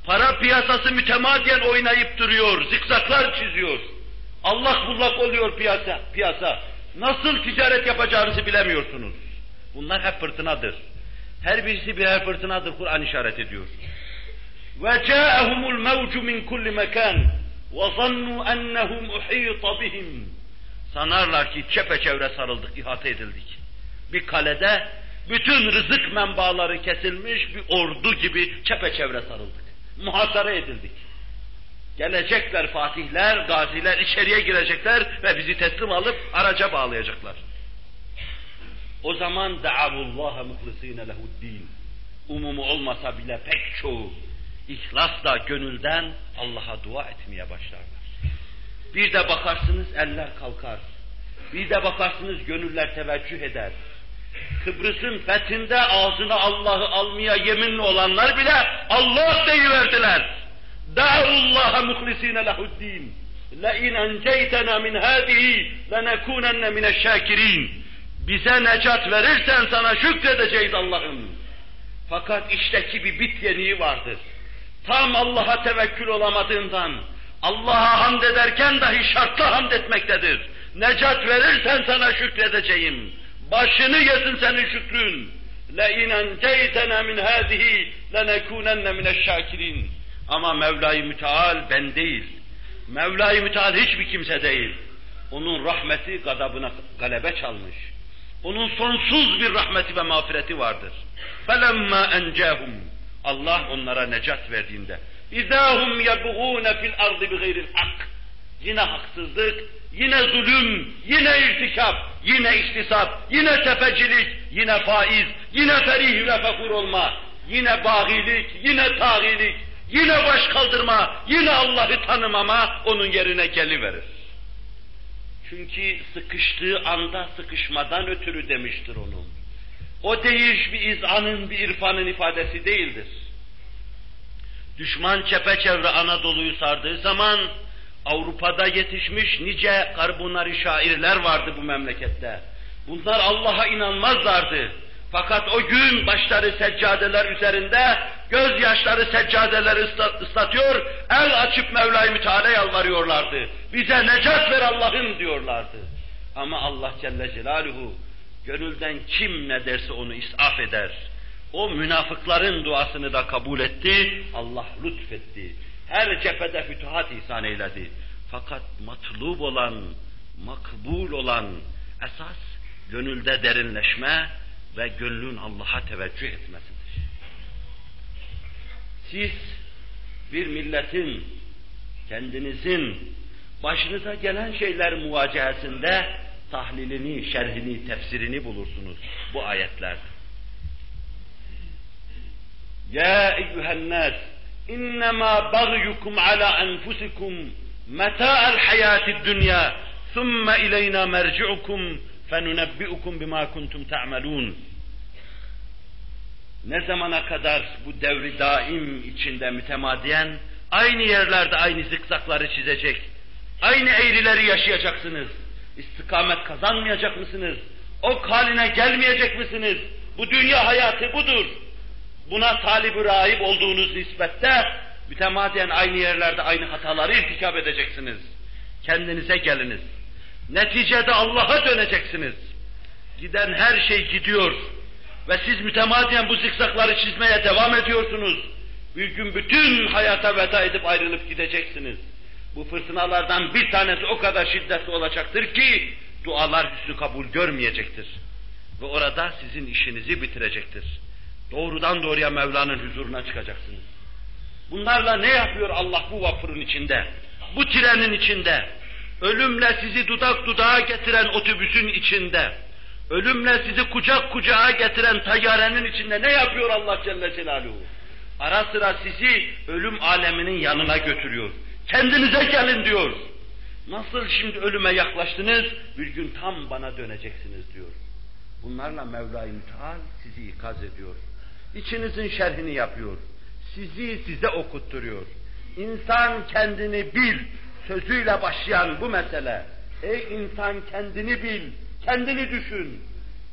Para piyasası mütemadiyen oynayıp duruyor, zikzaklar çiziyor. Allah bullak oluyor piyasa, piyasa. Nasıl ticaret yapacağınızı bilemiyorsunuz. Bunlar hep fırtınadır. Her birisi birer fırtınadır Kur'an işaret ediyor. Ve ca'ahumul mevcu min kulli mekan ve zannu ennehum uhita bihim. Sanarlar ki çepeçevre sarıldık, ihate edildik. Bir kalede bütün rızık menbaları kesilmiş bir ordu gibi çepeçevre sarıldık. Muhasara edildik. Gelecekler fatihler, gaziler içeriye girecekler ve bizi teslim alıp araca bağlayacaklar. O zaman da'avullaha muhlisine lehuddin. Umumu olmasa bile pek çoğu ihlasla gönülden Allah'a dua etmeye başlarlar. Bir de bakarsınız eller kalkar. Bir de bakarsınız gönüller teveccüh eder. Kıbrıs'ın fethinde ağzına Allah'ı almaya yeminli olanlar bile Allah deyiverdiler. Da'ullaha muhlisine lehuddin. لَاِنْ اَنْجَيْتَنَا مِنْ هَذِهِ لَنَكُونَنَّ مِنَ الشَّاكِرِينَ Bize necat verirsen sana şükredeceğiz Allah'ım. Fakat işteki bir bit yeniği vardır. Tam Allah'a tevekkül olamadığından, Allah'a hamd ederken dahi şartlı hamd etmektedir. Necat verirsen sana şükredeceğim. Başını yesin senin şükrün. لَاِنْ اَنْجَيْتَنَا مِنْ هَذِهِ لَنَكُونَنَّ مِنَ الشَّاكِرِينَ Ama Mevla-i Müteal ben değil. Mevla-i Müteal hiçbir kimse değil. Onun rahmeti gadabına galebe çalmış. Onun sonsuz bir rahmeti ve mağfireti vardır. فَلَمَّا اَنْجَاهُمْ Allah onlara necat verdiğinde اِذَا هُمْ يَبْغُونَ فِي الْأَرْضِ بِغَيْرِ الْحَقِّ Yine haksızlık, yine zulüm, yine irtikap, yine ihtisap, yine tefecilik, yine faiz, yine ferih ve fekur olma, yine bağilik, yine tağilik, yine baş kaldırma, yine Allah'ı tanımama onun yerine geliverir. Çünkü sıkıştığı anda sıkışmadan ötürü demiştir onun. O değiş bir izanın, bir irfanın ifadesi değildir. Düşman çepeçevre Anadolu'yu sardığı zaman Avrupa'da yetişmiş nice karbunari şairler vardı bu memlekette. Bunlar Allah'a inanmazlardı. Fakat o gün başları seccadeler üzerinde gözyaşları seccadeleri ıslatıyor, el açıp Mevla-i Müteala yalvarıyorlardı. Bize necat ver Allah'ım diyorlardı. Ama Allah Celle Celaluhu gönülden kim ne derse onu isaf eder. O münafıkların duasını da kabul etti, Allah lütfetti. Her cephede fütuhat ihsan eyledi. Fakat matlub olan, makbul olan esas gönülde derinleşme ve gönlün Allah'a teveccüh etmesidir. Siz bir milletin, kendinizin başınıza gelen şeyler muvacehesinde tahlilini, şerhini, tefsirini bulursunuz bu ayetlerde. Ya eyyühen nas İnnemâ bagyukum ala enfusikum meta'al hayatid dünya thumma ileyna merci'ukum fenunebbi'ukum bima kuntum ta'malun. Ne zamana kadar bu devri daim içinde mütemadiyen aynı yerlerde aynı zikzakları çizecek, aynı eğrileri yaşayacaksınız. İstikamet kazanmayacak mısınız? O haline gelmeyecek misiniz? Bu dünya hayatı budur. Buna talib-i rahip olduğunuz nispette mütemadiyen aynı yerlerde aynı hataları irtikap edeceksiniz. Kendinize geliniz. Neticede Allah'a döneceksiniz. Giden her şey gidiyor. Ve siz mütemadiyen bu zikzakları çizmeye devam ediyorsunuz. Bir gün bütün hayata veda edip ayrılıp gideceksiniz. Bu fırtınalardan bir tanesi o kadar şiddetli olacaktır ki dualar hüsnü kabul görmeyecektir. Ve orada sizin işinizi bitirecektir. Doğrudan doğruya Mevla'nın huzuruna çıkacaksınız. Bunlarla ne yapıyor Allah bu vapurun içinde? Bu trenin içinde? Ölümle sizi dudak dudağa getiren otobüsün içinde? Ölümle sizi kucak kucağa getiren tayyarenin içinde ne yapıyor Allah Celle Celaluhu? Ara sıra sizi ölüm aleminin yanına götürüyor. Kendinize gelin diyor. Nasıl şimdi ölüme yaklaştınız, bir gün tam bana döneceksiniz diyor. Bunlarla Mevla-i sizi ikaz ediyor. İçinizin şerhini yapıyor. Sizi size okutturuyor. İnsan kendini bil sözüyle başlayan bu mesele. Ey insan kendini bil, kendini düşün.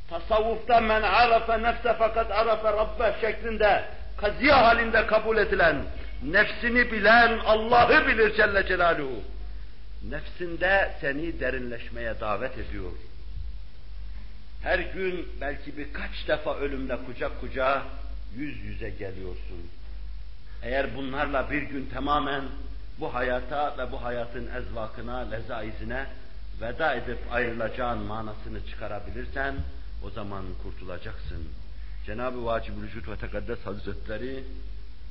Tasavvufta men arafe nefse fakat arafe rabbe şeklinde kaziye halinde kabul edilen nefsini bilen Allah'ı bilir Celle Celaluhu. Nefsinde seni derinleşmeye davet ediyor. Her gün belki birkaç defa ölümle kucak kucağa yüz yüze geliyorsun. Eğer bunlarla bir gün tamamen bu hayata ve bu hayatın ezvakına, lezaizine veda edip ayrılacağın manasını çıkarabilirsen o zaman kurtulacaksın. Cenab-ı Vacib-ül Vücut ve Tekaddes Hazretleri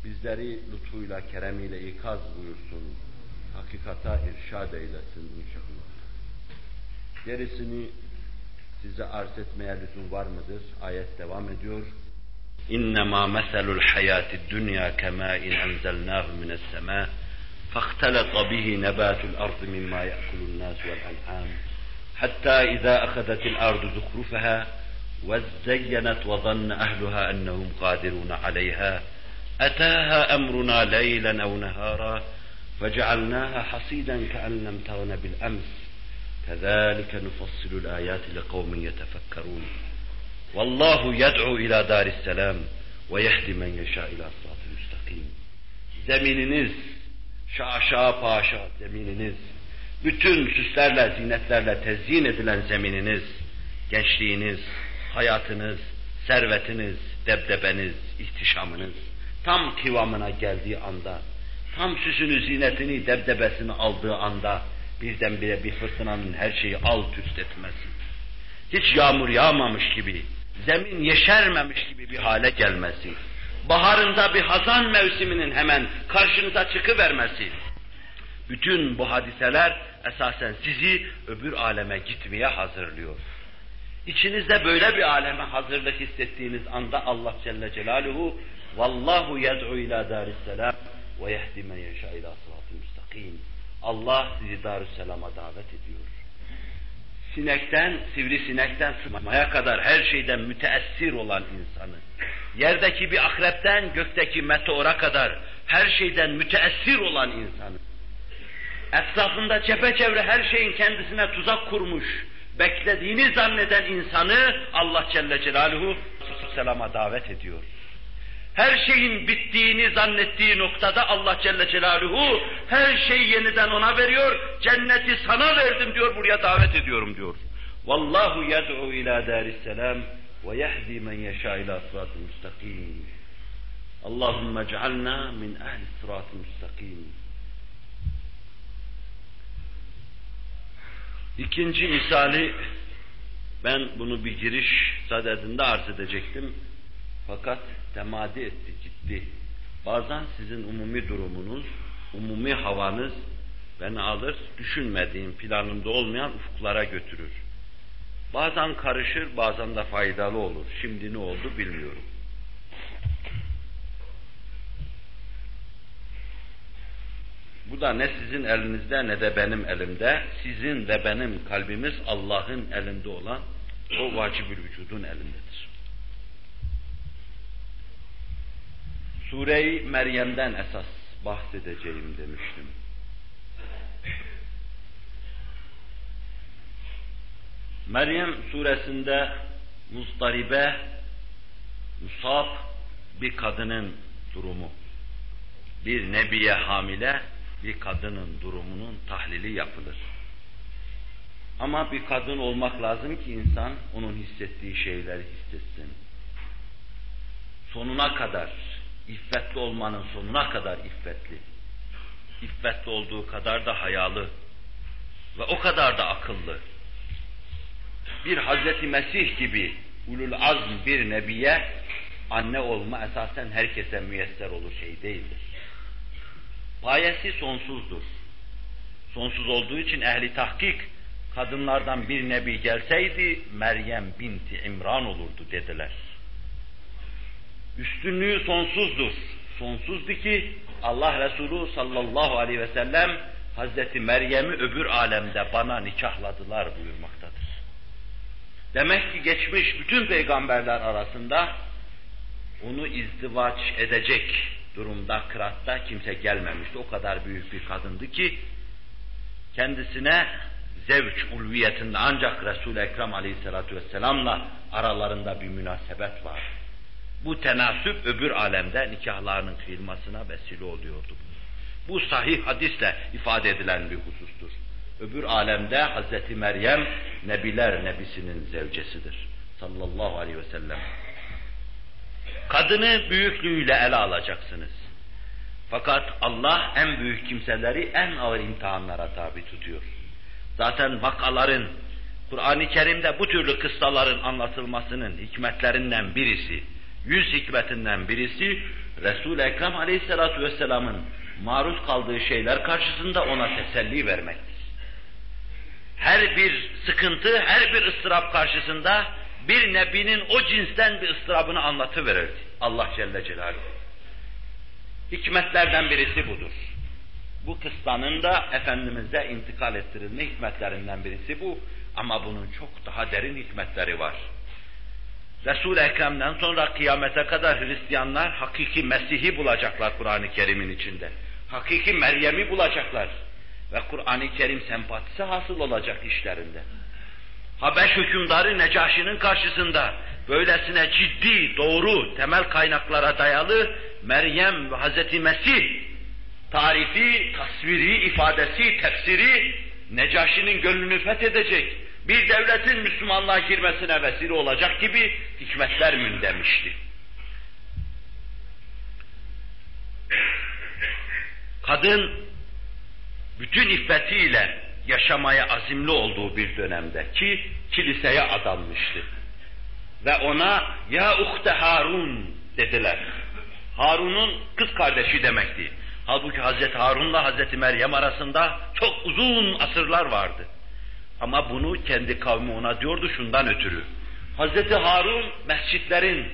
bizleri lütfuyla, keremiyle ikaz buyursun. Hakikata irşad eylesin inşallah. Gerisini size arz etmeye lüzum var mıdır? Ayet devam ediyor. İnnemâ meselul hayâti dünya kemâin enzelnâhu mine's-semâ فاختلط به نبات الأرض مما يأكل الناس والأنعام حتى إذا أخذت الأرض زخرفها وزينت وظن أهلها أنهم قادرون عليها أتاها أمرنا ليلا أو نهارا فجعلناها حصيدا كأن لم تغن بالأمس كذلك نفصل الآيات لقوم يتفكرون Vallahu yed'u ila daris selam ve yehdi men yeşâ ila sıratı müstakim. Zemininiz, şaşa paşa zemininiz, bütün süslerle, zinetlerle tezyin edilen zemininiz, gençliğiniz, hayatınız, servetiniz, debdebeniz, ihtişamınız tam kıvamına geldiği anda, tam süsünü, zinetini, debdebesini aldığı anda birdenbire bir fırtınanın her şeyi alt üst etmesi. Hiç yağmur yağmamış gibi, zemin yeşermemiş gibi bir hale gelmesi, baharında bir hazan mevsiminin hemen karşınıza çıkıvermesi, bütün bu hadiseler esasen sizi öbür aleme gitmeye hazırlıyor. İçinizde böyle bir aleme hazırlık hissettiğiniz anda Allah Celle Celaluhu Vallahu yed'u ila darisselam ve yehdi men yeşâ ila sıratı müstakim. Allah sizi Darüsselam'a davet ediyor. Sinekten, sivrisinekten sıkmaya kadar her şeyden müteessir olan insanı, yerdeki bir akrepten gökteki meteora kadar her şeyden müteessir olan insanı, etrafında çepeçevre her şeyin kendisine tuzak kurmuş, beklediğini zanneden insanı Allah Celle Celaluhu selama davet ediyor. Her şeyin bittiğini zannettiği noktada Allah Celle Celaluhu her şeyi yeniden ona veriyor. Cenneti sana verdim diyor, buraya davet ediyorum diyor. Vallahu yed'u ila darisselam ve yehdi men yeşâ ila sıratı müstakim. Allahümme cealna min ehli sıratı müstakim. İkinci misali ben bunu bir giriş sadedinde arz edecektim. Fakat temadi etti, gitti. Bazen sizin umumi durumunuz, umumi havanız beni alır, düşünmediğim, planımda olmayan ufuklara götürür. Bazen karışır, bazen de faydalı olur. Şimdi ne oldu bilmiyorum. Bu da ne sizin elinizde ne de benim elimde. Sizin ve benim kalbimiz Allah'ın elinde olan o vacibül vücudun elindedir. Sure-i Meryem'den esas bahsedeceğim demiştim. Meryem suresinde muzdaribe, musab bir kadının durumu, bir nebiye hamile bir kadının durumunun tahlili yapılır. Ama bir kadın olmak lazım ki insan onun hissettiği şeyleri hissetsin. Sonuna kadar, iffetli olmanın sonuna kadar iffetli. İffetli olduğu kadar da hayalı ve o kadar da akıllı. Bir Hazreti Mesih gibi ulul azm bir nebiye anne olma esasen herkese müyesser olur şey değildir. Payesi sonsuzdur. Sonsuz olduğu için ehli tahkik kadınlardan bir nebi gelseydi Meryem binti İmran olurdu dediler. Üstünlüğü sonsuzdur. Sonsuzdu ki Allah Resulü sallallahu aleyhi ve sellem Hazreti Meryem'i öbür alemde bana nikahladılar buyurmaktadır. Demek ki geçmiş bütün peygamberler arasında onu izdivaç edecek durumda, kıratta kimse gelmemişti. O kadar büyük bir kadındı ki kendisine zevç ulviyetinde ancak Resul-i Ekrem aleyhissalatu vesselamla aralarında bir münasebet var. Bu tenasüp öbür alemde nikahlarının kıyılmasına vesile oluyordu. Bu sahih hadisle ifade edilen bir husustur. Öbür alemde Hazreti Meryem Nebiler Nebisinin zevcesidir. Sallallahu aleyhi ve sellem. Kadını büyüklüğüyle ele alacaksınız. Fakat Allah en büyük kimseleri en ağır imtihanlara tabi tutuyor. Zaten vakaların, Kur'an-ı Kerim'de bu türlü kıssaların anlatılmasının hikmetlerinden birisi, yüz hikmetinden birisi, Resul-i Ekrem Aleyhisselatü Vesselam'ın maruz kaldığı şeyler karşısında ona teselli vermektir. Her bir sıkıntı, her bir ıstırap karşısında bir nebinin o cinsten bir ıstırabını anlatıverirdi. Allah Celle Celaluhu. Hikmetlerden birisi budur. Bu kıssanın da Efendimiz'e intikal ettirilme hikmetlerinden birisi bu. Ama bunun çok daha derin hikmetleri var. Resul-i Ekrem'den sonra kıyamete kadar Hristiyanlar hakiki Mesih'i bulacaklar Kur'an-ı Kerim'in içinde. Hakiki Meryem'i bulacaklar. Ve Kur'an-ı Kerim sempatisi hasıl olacak işlerinde. Habeş hükümdarı Necaşi'nin karşısında böylesine ciddi, doğru, temel kaynaklara dayalı Meryem ve Hazreti Mesih tarifi, tasviri, ifadesi, tefsiri Necaşi'nin gönlünü fethedecek, bir devletin Müslümanlığa girmesine vesile olacak gibi hikmetler mündemişti. Kadın bütün iffetiyle yaşamaya azimli olduğu bir dönemde ki kiliseye adanmıştı. Ve ona ya uhte Harun dediler. Harun'un kız kardeşi demekti. Halbuki Hazreti Harun'la Hazreti Meryem arasında çok uzun asırlar vardı. Ama bunu kendi kavmi ona diyordu şundan ötürü. Hazreti Harun mescitlerin,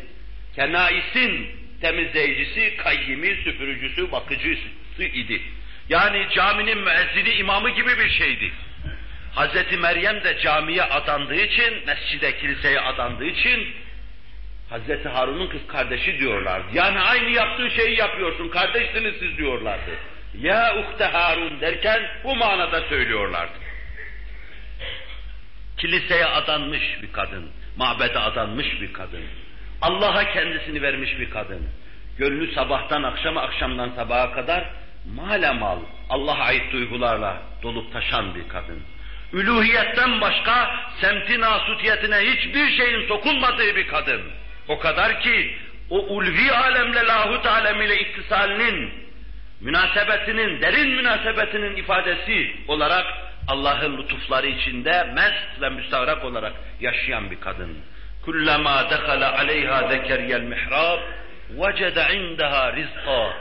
kenaisin temizleyicisi, kayyimi, süpürücüsü, bakıcısı idi. Yani caminin müezzini imamı gibi bir şeydi. Hazreti Meryem de camiye adandığı için, mescide, kiliseye adandığı için Hazreti Harun'un kız kardeşi diyorlardı. Yani aynı yaptığı şeyi yapıyorsun, kardeşsiniz siz diyorlardı. Ya uhte Harun derken bu manada söylüyorlardı. Kiliseye adanmış bir kadın, mabede adanmış bir kadın. Allah'a kendisini vermiş bir kadın. Gönlü sabahtan akşama, akşamdan sabaha kadar malemal, Allah'a ait duygularla dolup taşan bir kadın. Üluhiyetten başka semtin asutiyetine hiçbir şeyin sokulmadığı bir kadın. O kadar ki o ulvi alemle lahut alemiyle ittisalinin, münasebetinin, derin münasebetinin ifadesi olarak Allah'ın lütufları içinde mest ve müstavrak olarak yaşayan bir kadın. Kullama dekhala aleyha zekeriyel mihrab vecede indaha rizqa.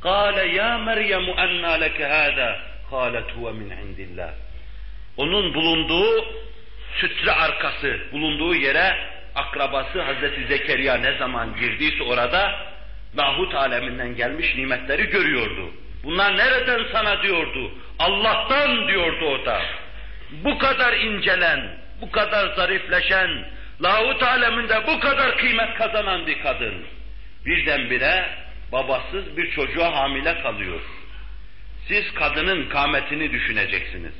Kale ya Meryem enna leke hâdâ. Kâlet huve min indillah. Onun bulunduğu sütre arkası, bulunduğu yere akrabası Hazreti Zekeriya ne zaman girdiyse orada lahut aleminden gelmiş nimetleri görüyordu. Bunlar nereden sana diyordu? Allah'tan diyordu o da. Bu kadar incelen, bu kadar zarifleşen, lahut aleminde bu kadar kıymet kazanan bir kadın. Birdenbire babasız bir çocuğa hamile kalıyor. Siz kadının kametini düşüneceksiniz.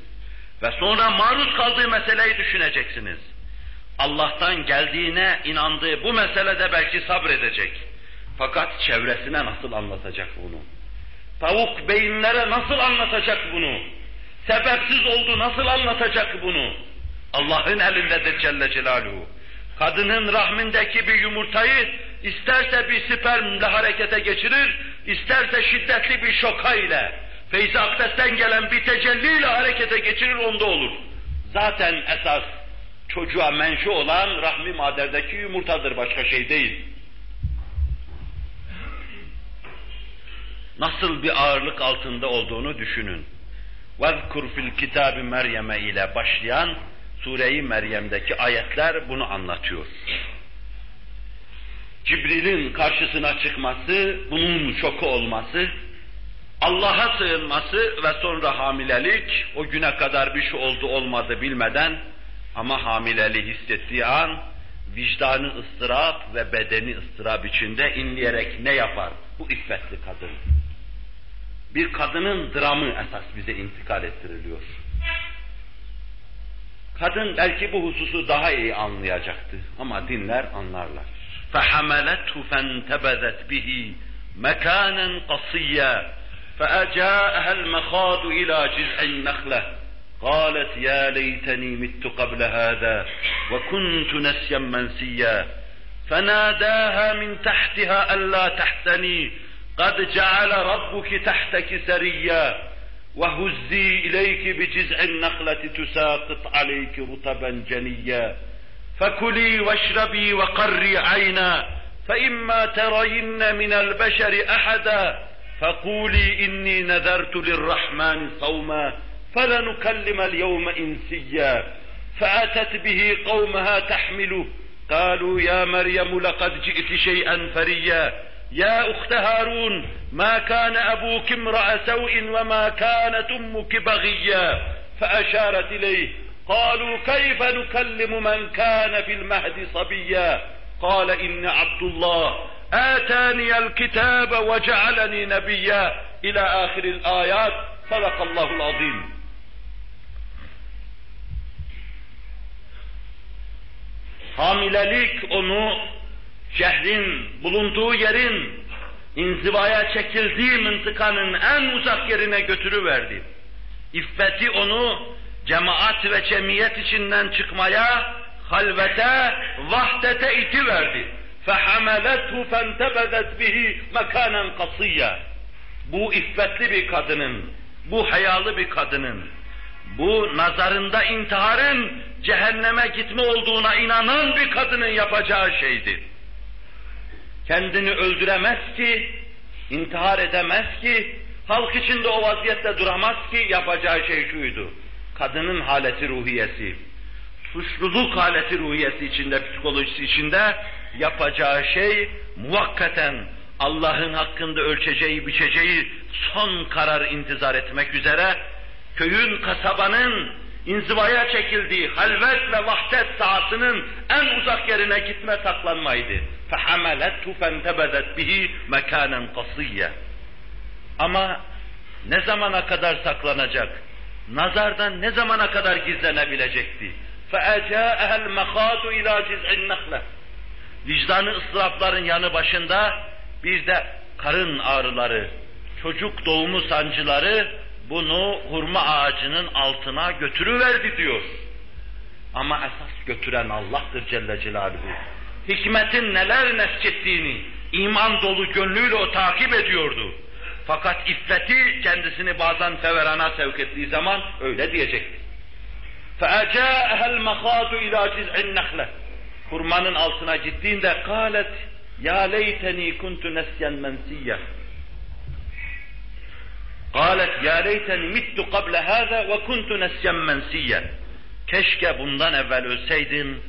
Ve sonra maruz kaldığı meseleyi düşüneceksiniz. Allah'tan geldiğine inandığı bu meselede belki sabredecek. Fakat çevresine nasıl anlatacak bunu? Tavuk beyinlere nasıl anlatacak bunu? Sebepsiz oldu nasıl anlatacak bunu? Allah'ın elindedir Celle Celaluhu. Kadının rahmindeki bir yumurtayı isterse bir spermle harekete geçirir, isterse şiddetli bir şoka ile, feyzi akdesten gelen bir tecelliyle harekete geçirir onda olur. Zaten esas çocuğa menşu olan rahmi maderdeki yumurtadır, başka şey değil. Nasıl bir ağırlık altında olduğunu düşünün. وَذْكُرْ fil الْكِتَابِ Meryem'e ile başlayan Sure-i Meryem'deki ayetler bunu anlatıyor. Cibril'in karşısına çıkması, bunun şoku olması, Allah'a sığınması ve sonra hamilelik, o güne kadar bir şey oldu olmadı bilmeden ama hamileliği hissettiği an vicdanı ıstırap ve bedeni ıstırap içinde inleyerek ne yapar? Bu iffetli kadın. Bir kadının dramı esas bize intikal ettiriliyor. Kadın belki bu hususu daha iyi anlayacaktı ama dinler anlarlar. فَحَمَلَتْهُ فَانْتَبَذَتْ بِهِ مَكَانًا قَصِيًّا فَأَجَاءَهَا الْمَخَاضُ إِلَى جِزْعِ النَّخْلَةِ قالت يا ليتني مت قبل هذا وكنت نسيا منسيا فناداها من تحتها ألا تحزني قد جعل ربك تحتك سريا وهزي إليك بجزع النخلة تساقط عليك رطبا جنيا. فكلي واشربي وقري عينا فإما ترين من البشر أحدا. فقولي إني نذرت للرحمن صوما فلنكلم اليوم إنسيا. فأتت به قومها تحمله قالوا يا مريم لقد جئت شيئا فريا. يا أخت هارون ما كان أبوك امرأ سوء وما كانت أمك بغيا؟ فأشارت إليه قالوا كيف نكلم من كان في المهد صبيا؟ قال إن عبد الله آتاني الكتاب وجعلني نبيا. إلى آخر الآيات صدق الله العظيم. Hamilelik onu şehrin, bulunduğu yerin, inzivaya çekildiği mıntıkanın en uzak yerine götürüverdi. İffeti onu cemaat ve cemiyet içinden çıkmaya, halvete, vahdete itiverdi. فَحَمَلَتْهُ فَانْتَبَذَتْ بِهِ مَكَانًا قَصِيًّا Bu iffetli bir kadının, bu hayalı bir kadının, bu nazarında intiharın cehenneme gitme olduğuna inanan bir kadının yapacağı şeydi. Kendini öldüremez ki, intihar edemez ki, halk içinde o vaziyette duramaz ki yapacağı şey şuydu. Kadının haleti ruhiyesi, suçluluk haleti ruhiyesi içinde, psikolojisi içinde yapacağı şey muvakkaten Allah'ın hakkında ölçeceği, biçeceği son karar intizar etmek üzere köyün, kasabanın inzivaya çekildiği halvet ve vahdet sahasının en uzak yerine gitme saklanmaydı. فَحَمَلَتْهُ فَانْتَبَذَتْ بِهِ مَكَانًا قَصِيًّا Ama ne zamana kadar saklanacak? Nazardan ne zamana kadar gizlenebilecekti? فَاَجَاءَهَا الْمَخَاضُ اِلٰى جِزْعِ النَّخْلَةِ Vicdanı ıstırapların yanı başında bir de karın ağrıları, çocuk doğumu sancıları bunu hurma ağacının altına götürüverdi diyor. Ama esas götüren Allah'tır Celle Celaluhu. Hikmetin neler neskettiğini iman dolu gönlüyle o takip ediyordu. Fakat iffeti kendisini bazen feverana sevk ettiği zaman öyle diyecekti. فَاَجَاءَهَا الْمَخَاضُ اِلٰى جِزْعِ النَّخْلَةِ Hurmanın altına gittiğinde قَالَتْ يَا لَيْتَنِي كُنْتُ نَسْيًا مَنْسِيًّا قالت يا ليتني مت قبل هذا وكنت نسيا منسيا Keşke bundan evvel ölseydim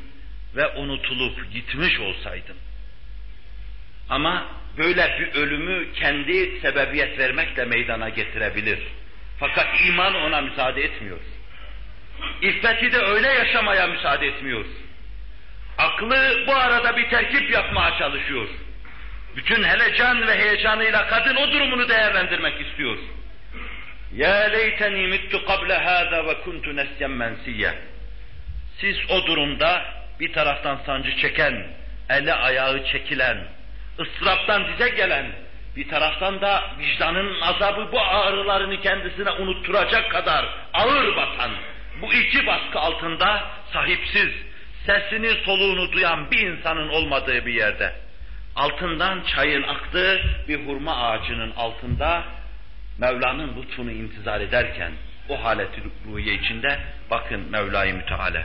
ve unutulup gitmiş olsaydım. Ama böyle bir ölümü kendi sebebiyet vermekle meydana getirebilir. Fakat iman ona müsaade etmiyor. İffeti de öyle yaşamaya müsaade etmiyor. Aklı bu arada bir terkip yapmaya çalışıyor. Bütün hele can ve heyecanıyla kadın o durumunu değerlendirmek istiyor. Ya leyteni mittu qabla hâzâ ve kuntu nesyen mensiyye. Siz o durumda bir taraftan sancı çeken, eli ayağı çekilen, ıstıraptan dize gelen, bir taraftan da vicdanın azabı bu ağrılarını kendisine unutturacak kadar ağır basan, bu iki baskı altında sahipsiz, sesini soluğunu duyan bir insanın olmadığı bir yerde, altından çayın aktığı bir hurma ağacının altında Mevla'nın lütfunu intizar ederken, o haleti ruhiye içinde bakın Mevla-i Müteala.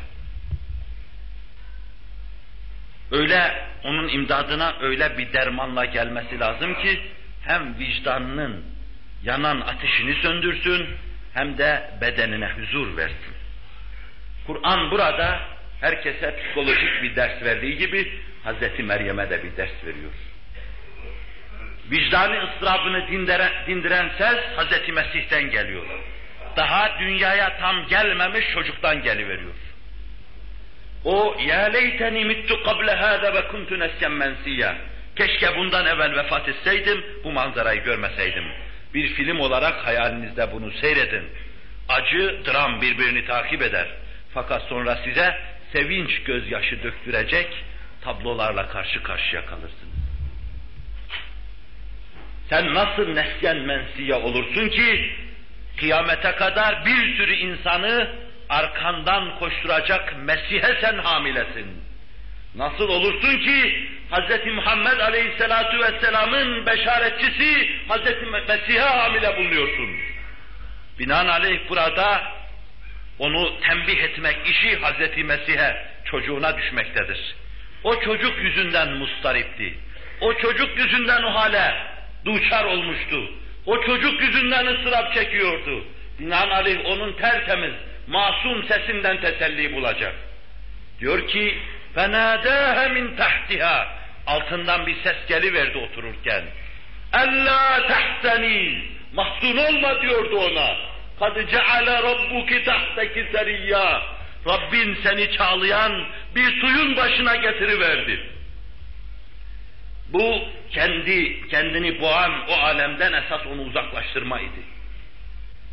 Öyle onun imdadına öyle bir dermanla gelmesi lazım ki hem vicdanının yanan ateşini söndürsün hem de bedenine huzur versin. Kur'an burada herkese psikolojik bir ders verdiği gibi Hazreti Meryem'e de bir ders veriyor. Vicdani ıstırabını dindiren, dindiren ses Hazreti Mesih'ten geliyor. Daha dünyaya tam gelmemiş çocuktan geliveriyor. O ya leyteni mittu kable hâze ve kuntu nesken mensiyya. Keşke bundan evvel vefat etseydim, bu manzarayı görmeseydim. Bir film olarak hayalinizde bunu seyredin. Acı, dram birbirini takip eder. Fakat sonra size sevinç gözyaşı döktürecek tablolarla karşı karşıya kalırsınız. Sen nasıl nesken mensiye olursun ki kıyamete kadar bir sürü insanı arkandan koşturacak Mesih'e sen hamilesin. Nasıl olursun ki Hz. Muhammed Aleyhisselatu Vesselam'ın beşaretçisi Hz. Mesih'e hamile bulunuyorsun. Binaenaleyh burada onu tembih etmek işi Hz. Mesih'e, çocuğuna düşmektedir. O çocuk yüzünden mustaripti. O çocuk yüzünden o hale duçar olmuştu. O çocuk yüzünden ıstırap çekiyordu. Binaenaleyh onun tertemiz, masum sesinden teselli bulacak. Diyor ki, فَنَادَاهَ مِنْ تَحْتِهَا Altından bir ses geliverdi otururken. اَلَّا تَحْتَنِي Mahzun olma diyordu ona. قَدْ جَعَلَ رَبُّكِ تَحْتَكِ سَرِيَّا Rabbin seni çağlayan bir suyun başına getiriverdi. Bu kendi kendini boğan o alemden esas onu uzaklaştırma idi.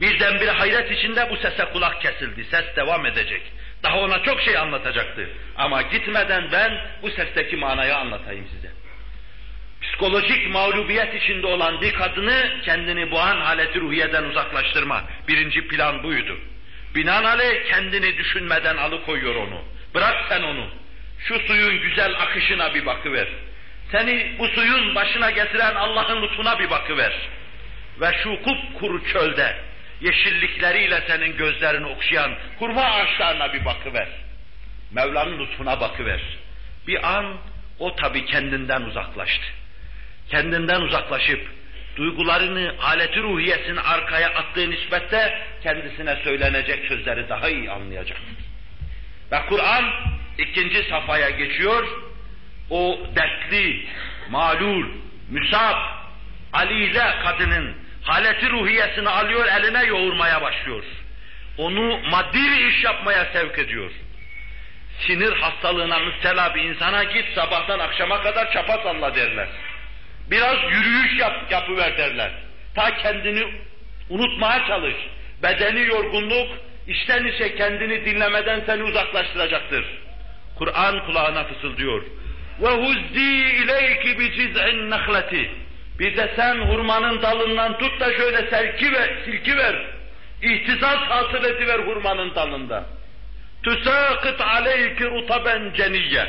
Birdenbire hayret içinde bu sese kulak kesildi. Ses devam edecek. Daha ona çok şey anlatacaktı. Ama gitmeden ben bu sesteki manayı anlatayım size. Psikolojik mağlubiyet içinde olan bir kadını kendini boğan haleti ruhiyeden uzaklaştırma. Birinci plan buydu. Binaenaleyh kendini düşünmeden alıkoyuyor onu. Bırak sen onu. Şu suyun güzel akışına bir bakıver. Seni bu suyun başına getiren Allah'ın lütfuna bir bakıver. Ve şu kupkuru çölde yeşillikleriyle senin gözlerini okşayan hurma ağaçlarına bir bakıver. Mevla'nın lütfuna bakıver. Bir an o tabi kendinden uzaklaştı. Kendinden uzaklaşıp duygularını, aleti ruhiyesini arkaya attığı nispette kendisine söylenecek sözleri daha iyi anlayacak. Ve Kur'an ikinci safhaya geçiyor. O dertli, malul, müsab, aliyle kadının haleti ruhiyesini alıyor, eline yoğurmaya başlıyor. Onu maddi bir iş yapmaya sevk ediyor. Sinir hastalığına müstela bir insana git sabahtan akşama kadar çapa salla derler. Biraz yürüyüş yap, yapıver derler. Ta kendini unutmaya çalış. Bedeni yorgunluk, içten içe kendini dinlemeden seni uzaklaştıracaktır. Kur'an kulağına fısıldıyor. وَهُزِّي اِلَيْكِ بِجِزْءِ النَّخْلَةِ bir de sen hurmanın dalından tut da şöyle selki ver, silki ver. İhtizaz hasıl ver hurmanın dalında. Tüsâkıt aleyki rutaben ceniyye.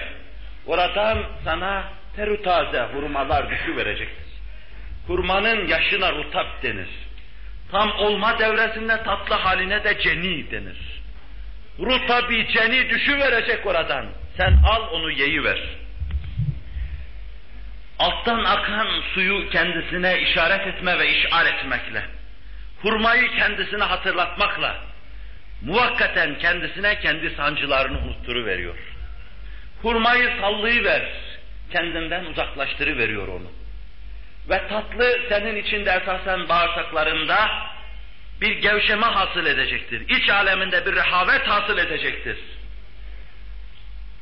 Oradan sana teru taze hurmalar düşüverecektir. Hurmanın yaşına rutab denir. Tam olma devresinde tatlı haline de ceni denir. Rutabi ceni düşüverecek oradan. Sen al onu yeyiver. ver. Alttan akan suyu kendisine işaret etme ve işaret etmekle, hurmayı kendisine hatırlatmakla, muvakkaten kendisine kendi sancılarını unutturuveriyor. Hurmayı sallayıver, kendinden uzaklaştırıveriyor onu. Ve tatlı senin içinde esasen bağırsaklarında bir gevşeme hasıl edecektir. İç aleminde bir rehavet hasıl edecektir.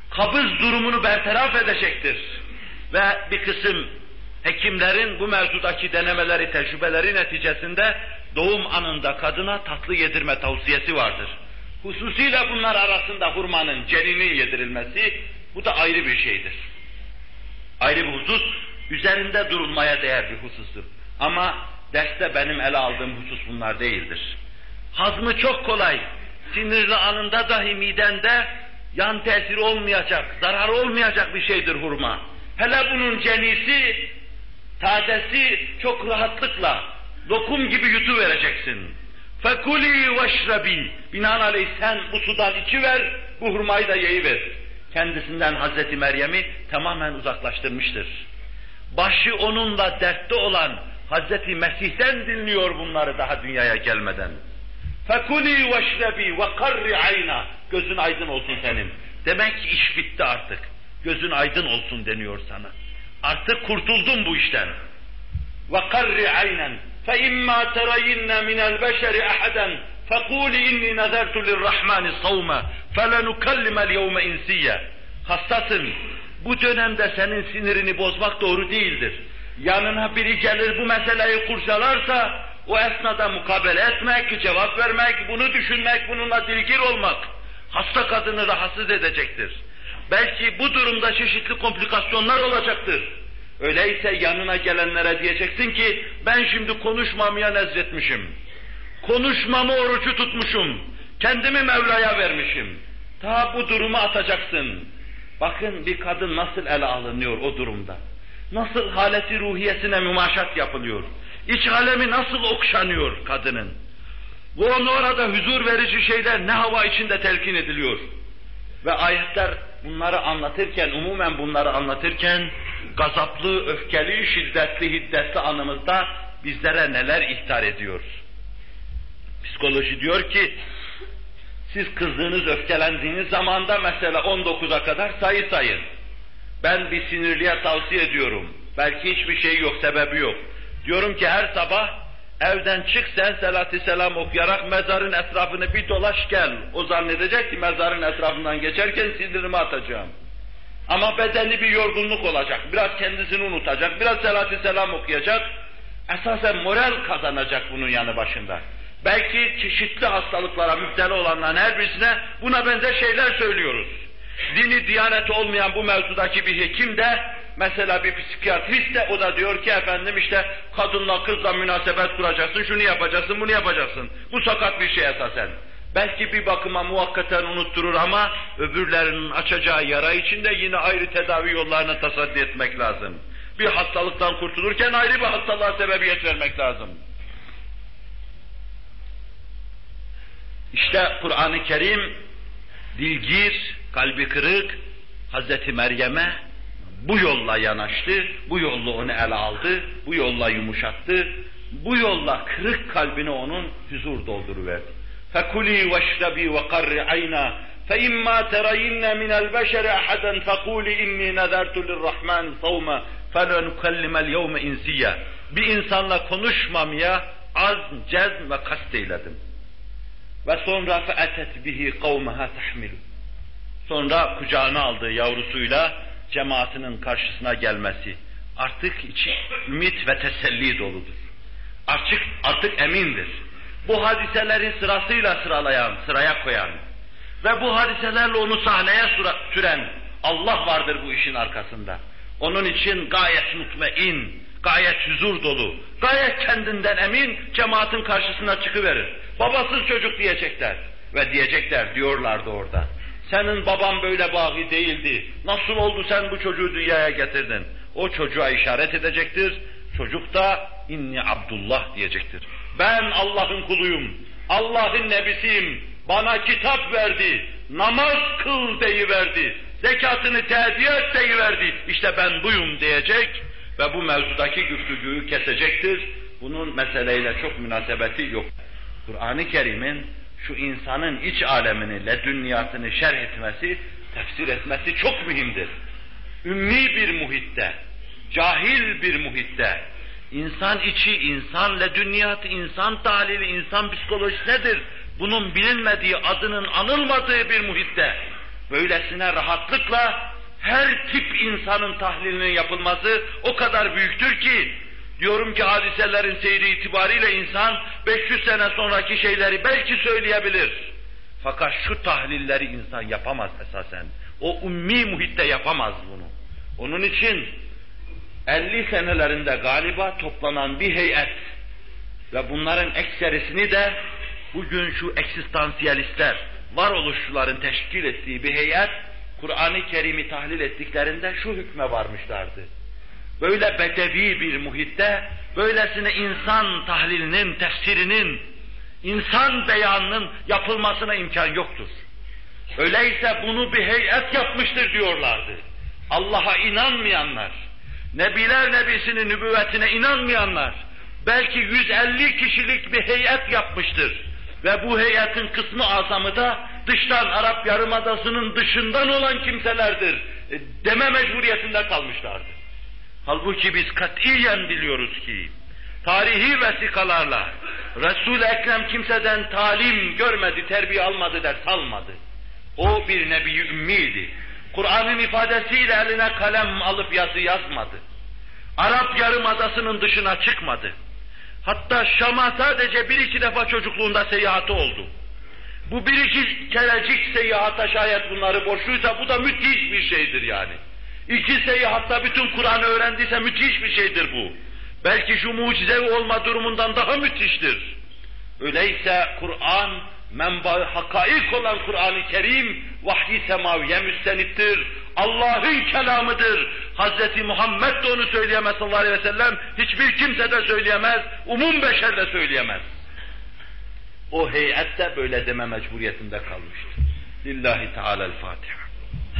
Kabız durumunu bertaraf edecektir. Ve bir kısım hekimlerin bu mevzudaki denemeleri, tecrübeleri neticesinde doğum anında kadına tatlı yedirme tavsiyesi vardır. Hususiyle bunlar arasında hurmanın ceninin yedirilmesi, bu da ayrı bir şeydir. Ayrı bir husus, Üzerinde durulmaya değer bir husustur. Ama derste benim ele aldığım husus bunlar değildir. Hazmı çok kolay. Sinirli anında dahi midende yan tesir olmayacak, zarar olmayacak bir şeydir hurma. Hele bunun cenisi, tazesi çok rahatlıkla, lokum gibi yutu vereceksin. Fekuli veşrebi. Binaenaleyh sen bu sudan içiver, bu hurmayı da yeyiver. Kendisinden Hazreti Meryem'i tamamen uzaklaştırmıştır. Başı onunla dertte olan Hazreti Mesih'ten dinliyor bunları daha dünyaya gelmeden. Fekuli veşrebi ve karri ayna. Gözün aydın olsun senin. Demek ki iş bitti artık. Gözün aydın olsun deniyor sana. Artık kurtuldun bu işten. Ve karri aynen. Fe imma terayinne minel beşeri ahaden فَقُولِ اِنِّي نَذَرْتُ لِلرَّحْمَانِ صَوْمًا فَلَنُكَلِّمَ الْيَوْمَ اِنْسِيًّا Hastasın. Bu dönemde senin sinirini bozmak doğru değildir. Yanına biri gelir bu meseleyi kurcalarsa, o esnada mukabele etmek, cevap vermek, bunu düşünmek, bununla dilgir olmak, hasta kadını rahatsız edecektir. Belki bu durumda çeşitli komplikasyonlar olacaktır. Öyleyse yanına gelenlere diyeceksin ki, ben şimdi konuşmamaya nezretmişim. Konuşmamı orucu tutmuşum. Kendimi Mevla'ya vermişim. Ta bu durumu atacaksın. Bakın bir kadın nasıl ele alınıyor o durumda. Nasıl haleti ruhiyesine mümaşat yapılıyor. İç alemi nasıl okşanıyor kadının. Ve onu orada huzur verici şeyler ne hava içinde telkin ediliyor. Ve ayetler bunları anlatırken, umumen bunları anlatırken, gazaplı, öfkeli, şiddetli, hiddetli anımızda bizlere neler ihtar ediyor. Psikoloji diyor ki, siz kızdığınız, öfkelendiğiniz zamanda mesela 19'a kadar sayı sayın. Ben bir sinirliye tavsiye ediyorum. Belki hiçbir şey yok, sebebi yok. Diyorum ki her sabah evden çık sen selatü selam okuyarak mezarın etrafını bir dolaş gel. O zannedecek ki mezarın etrafından geçerken sinirimi atacağım. Ama bedeni bir yorgunluk olacak. Biraz kendisini unutacak. Biraz selatü selam okuyacak. Esasen moral kazanacak bunun yanı başında. Belki çeşitli hastalıklara müptela olanların her birisine buna benzer şeyler söylüyoruz. Dini diyaneti olmayan bu mevzudaki bir hekim de mesela bir psikiyatrist de o da diyor ki efendim işte kadınla kızla münasebet kuracaksın, şunu yapacaksın, bunu yapacaksın. Bu sakat bir şey esasen. Belki bir bakıma muvakkaten unutturur ama öbürlerinin açacağı yara içinde yine ayrı tedavi yollarını tasaddi etmek lazım. Bir hastalıktan kurtulurken ayrı bir hastalığa sebebiyet vermek lazım. İşte Kur'an-ı Kerim dilgir, kalbi kırık Hazreti Meryem'e bu yolla yanaştı, bu yolla onu ele aldı, bu yolla yumuşattı, bu yolla kırık kalbine onun huzur dolduruverdi. فَكُلِي وَاشْرَبِي وَقَرِّ عَيْنَا فَاِمَّا تَرَيِنَّ مِنَ الْبَشَرِ اَحَدًا فَقُولِ اِنِّي نَذَرْتُ لِلرَّحْمَانِ صَوْمًا فَلَنُكَلِّمَ الْيَوْمَ اِنْسِيًّا Bir insanla konuşmamaya az, cezm ve kast eyledim. Ve sonra fe'etet bihi kavmeha tahmilu. Sonra kucağına aldığı yavrusuyla cemaatinin karşısına gelmesi. Artık içi ümit ve teselli doludur. Artık, artık emindir. Bu hadiseleri sırasıyla sıralayan, sıraya koyan ve bu hadiselerle onu sahneye süren Allah vardır bu işin arkasında. Onun için gayet mutmain, gayet huzur dolu, gayet kendinden emin cemaatin karşısına çıkıverir. Babasız çocuk diyecekler. Ve diyecekler, diyorlardı orada. Senin baban böyle bağı değildi. Nasıl oldu sen bu çocuğu dünyaya getirdin? O çocuğa işaret edecektir. Çocuk da inni Abdullah diyecektir. Ben Allah'ın kuluyum. Allah'ın nebisiyim. Bana kitap verdi. Namaz kıl deyiverdi. Zekatını teediye et deyiverdi. İşte ben buyum diyecek ve bu mevzudaki güftügüyü kesecektir. Bunun meseleyle çok münasebeti yok. Kur'an-ı Kerim'in şu insanın iç alemini, ledünniyatını şerh etmesi, tefsir etmesi çok mühimdir. Ümmi bir muhitte, cahil bir muhitte, insan içi, insan ledünniyatı, insan tahlili, insan psikolojisi nedir? Bunun bilinmediği, adının anılmadığı bir muhitte, böylesine rahatlıkla her tip insanın tahlilinin yapılması o kadar büyüktür ki, Diyorum ki hadiselerin seyri itibariyle insan 500 sene sonraki şeyleri belki söyleyebilir. Fakat şu tahlilleri insan yapamaz esasen. O ummi muhitte yapamaz bunu. Onun için 50 senelerinde galiba toplanan bir heyet ve bunların ekserisini de bugün şu eksistansiyalistler, varoluşçuların teşkil ettiği bir heyet, Kur'an-ı Kerim'i tahlil ettiklerinde şu hükme varmışlardı. Böyle bedevi bir muhitte, böylesine insan tahlilinin, tefsirinin, insan beyanının yapılmasına imkan yoktur. Öyleyse bunu bir heyet yapmıştır diyorlardı. Allah'a inanmayanlar, Nebiler Nebisi'nin nübüvvetine inanmayanlar, belki 150 kişilik bir heyet yapmıştır. Ve bu heyetin kısmı azamı da dıştan Arap Yarımadası'nın dışından olan kimselerdir e, deme mecburiyetinde kalmışlardı. Halbuki biz katiyen biliyoruz ki tarihi vesikalarla Resul-i Ekrem kimseden talim görmedi, terbiye almadı, ders almadı. O bir nebi ümmiydi. Kur'an'ın ifadesiyle eline kalem alıp yazı yazmadı. Arap Yarımadası'nın dışına çıkmadı. Hatta Şam'a sadece bir iki defa çocukluğunda seyahati oldu. Bu bir iki kerecik seyahata şayet bunları borçluysa bu da müthiş bir şeydir yani. İki seyahatta bütün Kur'an'ı öğrendiyse müthiş bir şeydir bu. Belki şu mucizevi olma durumundan daha müthiştir. Öyleyse Kur'an, menbaı hakaik olan Kur'an-ı Kerim, vahyi semaviye müstenittir. Allah'ın kelamıdır. Hz. Muhammed de onu söyleyemez sallallahu aleyhi ve sellem, hiçbir kimse de söyleyemez, umum beşer de söyleyemez. O heyet de böyle deme mecburiyetinde kalmıştır. Lillahi Teala'l-Fatiha.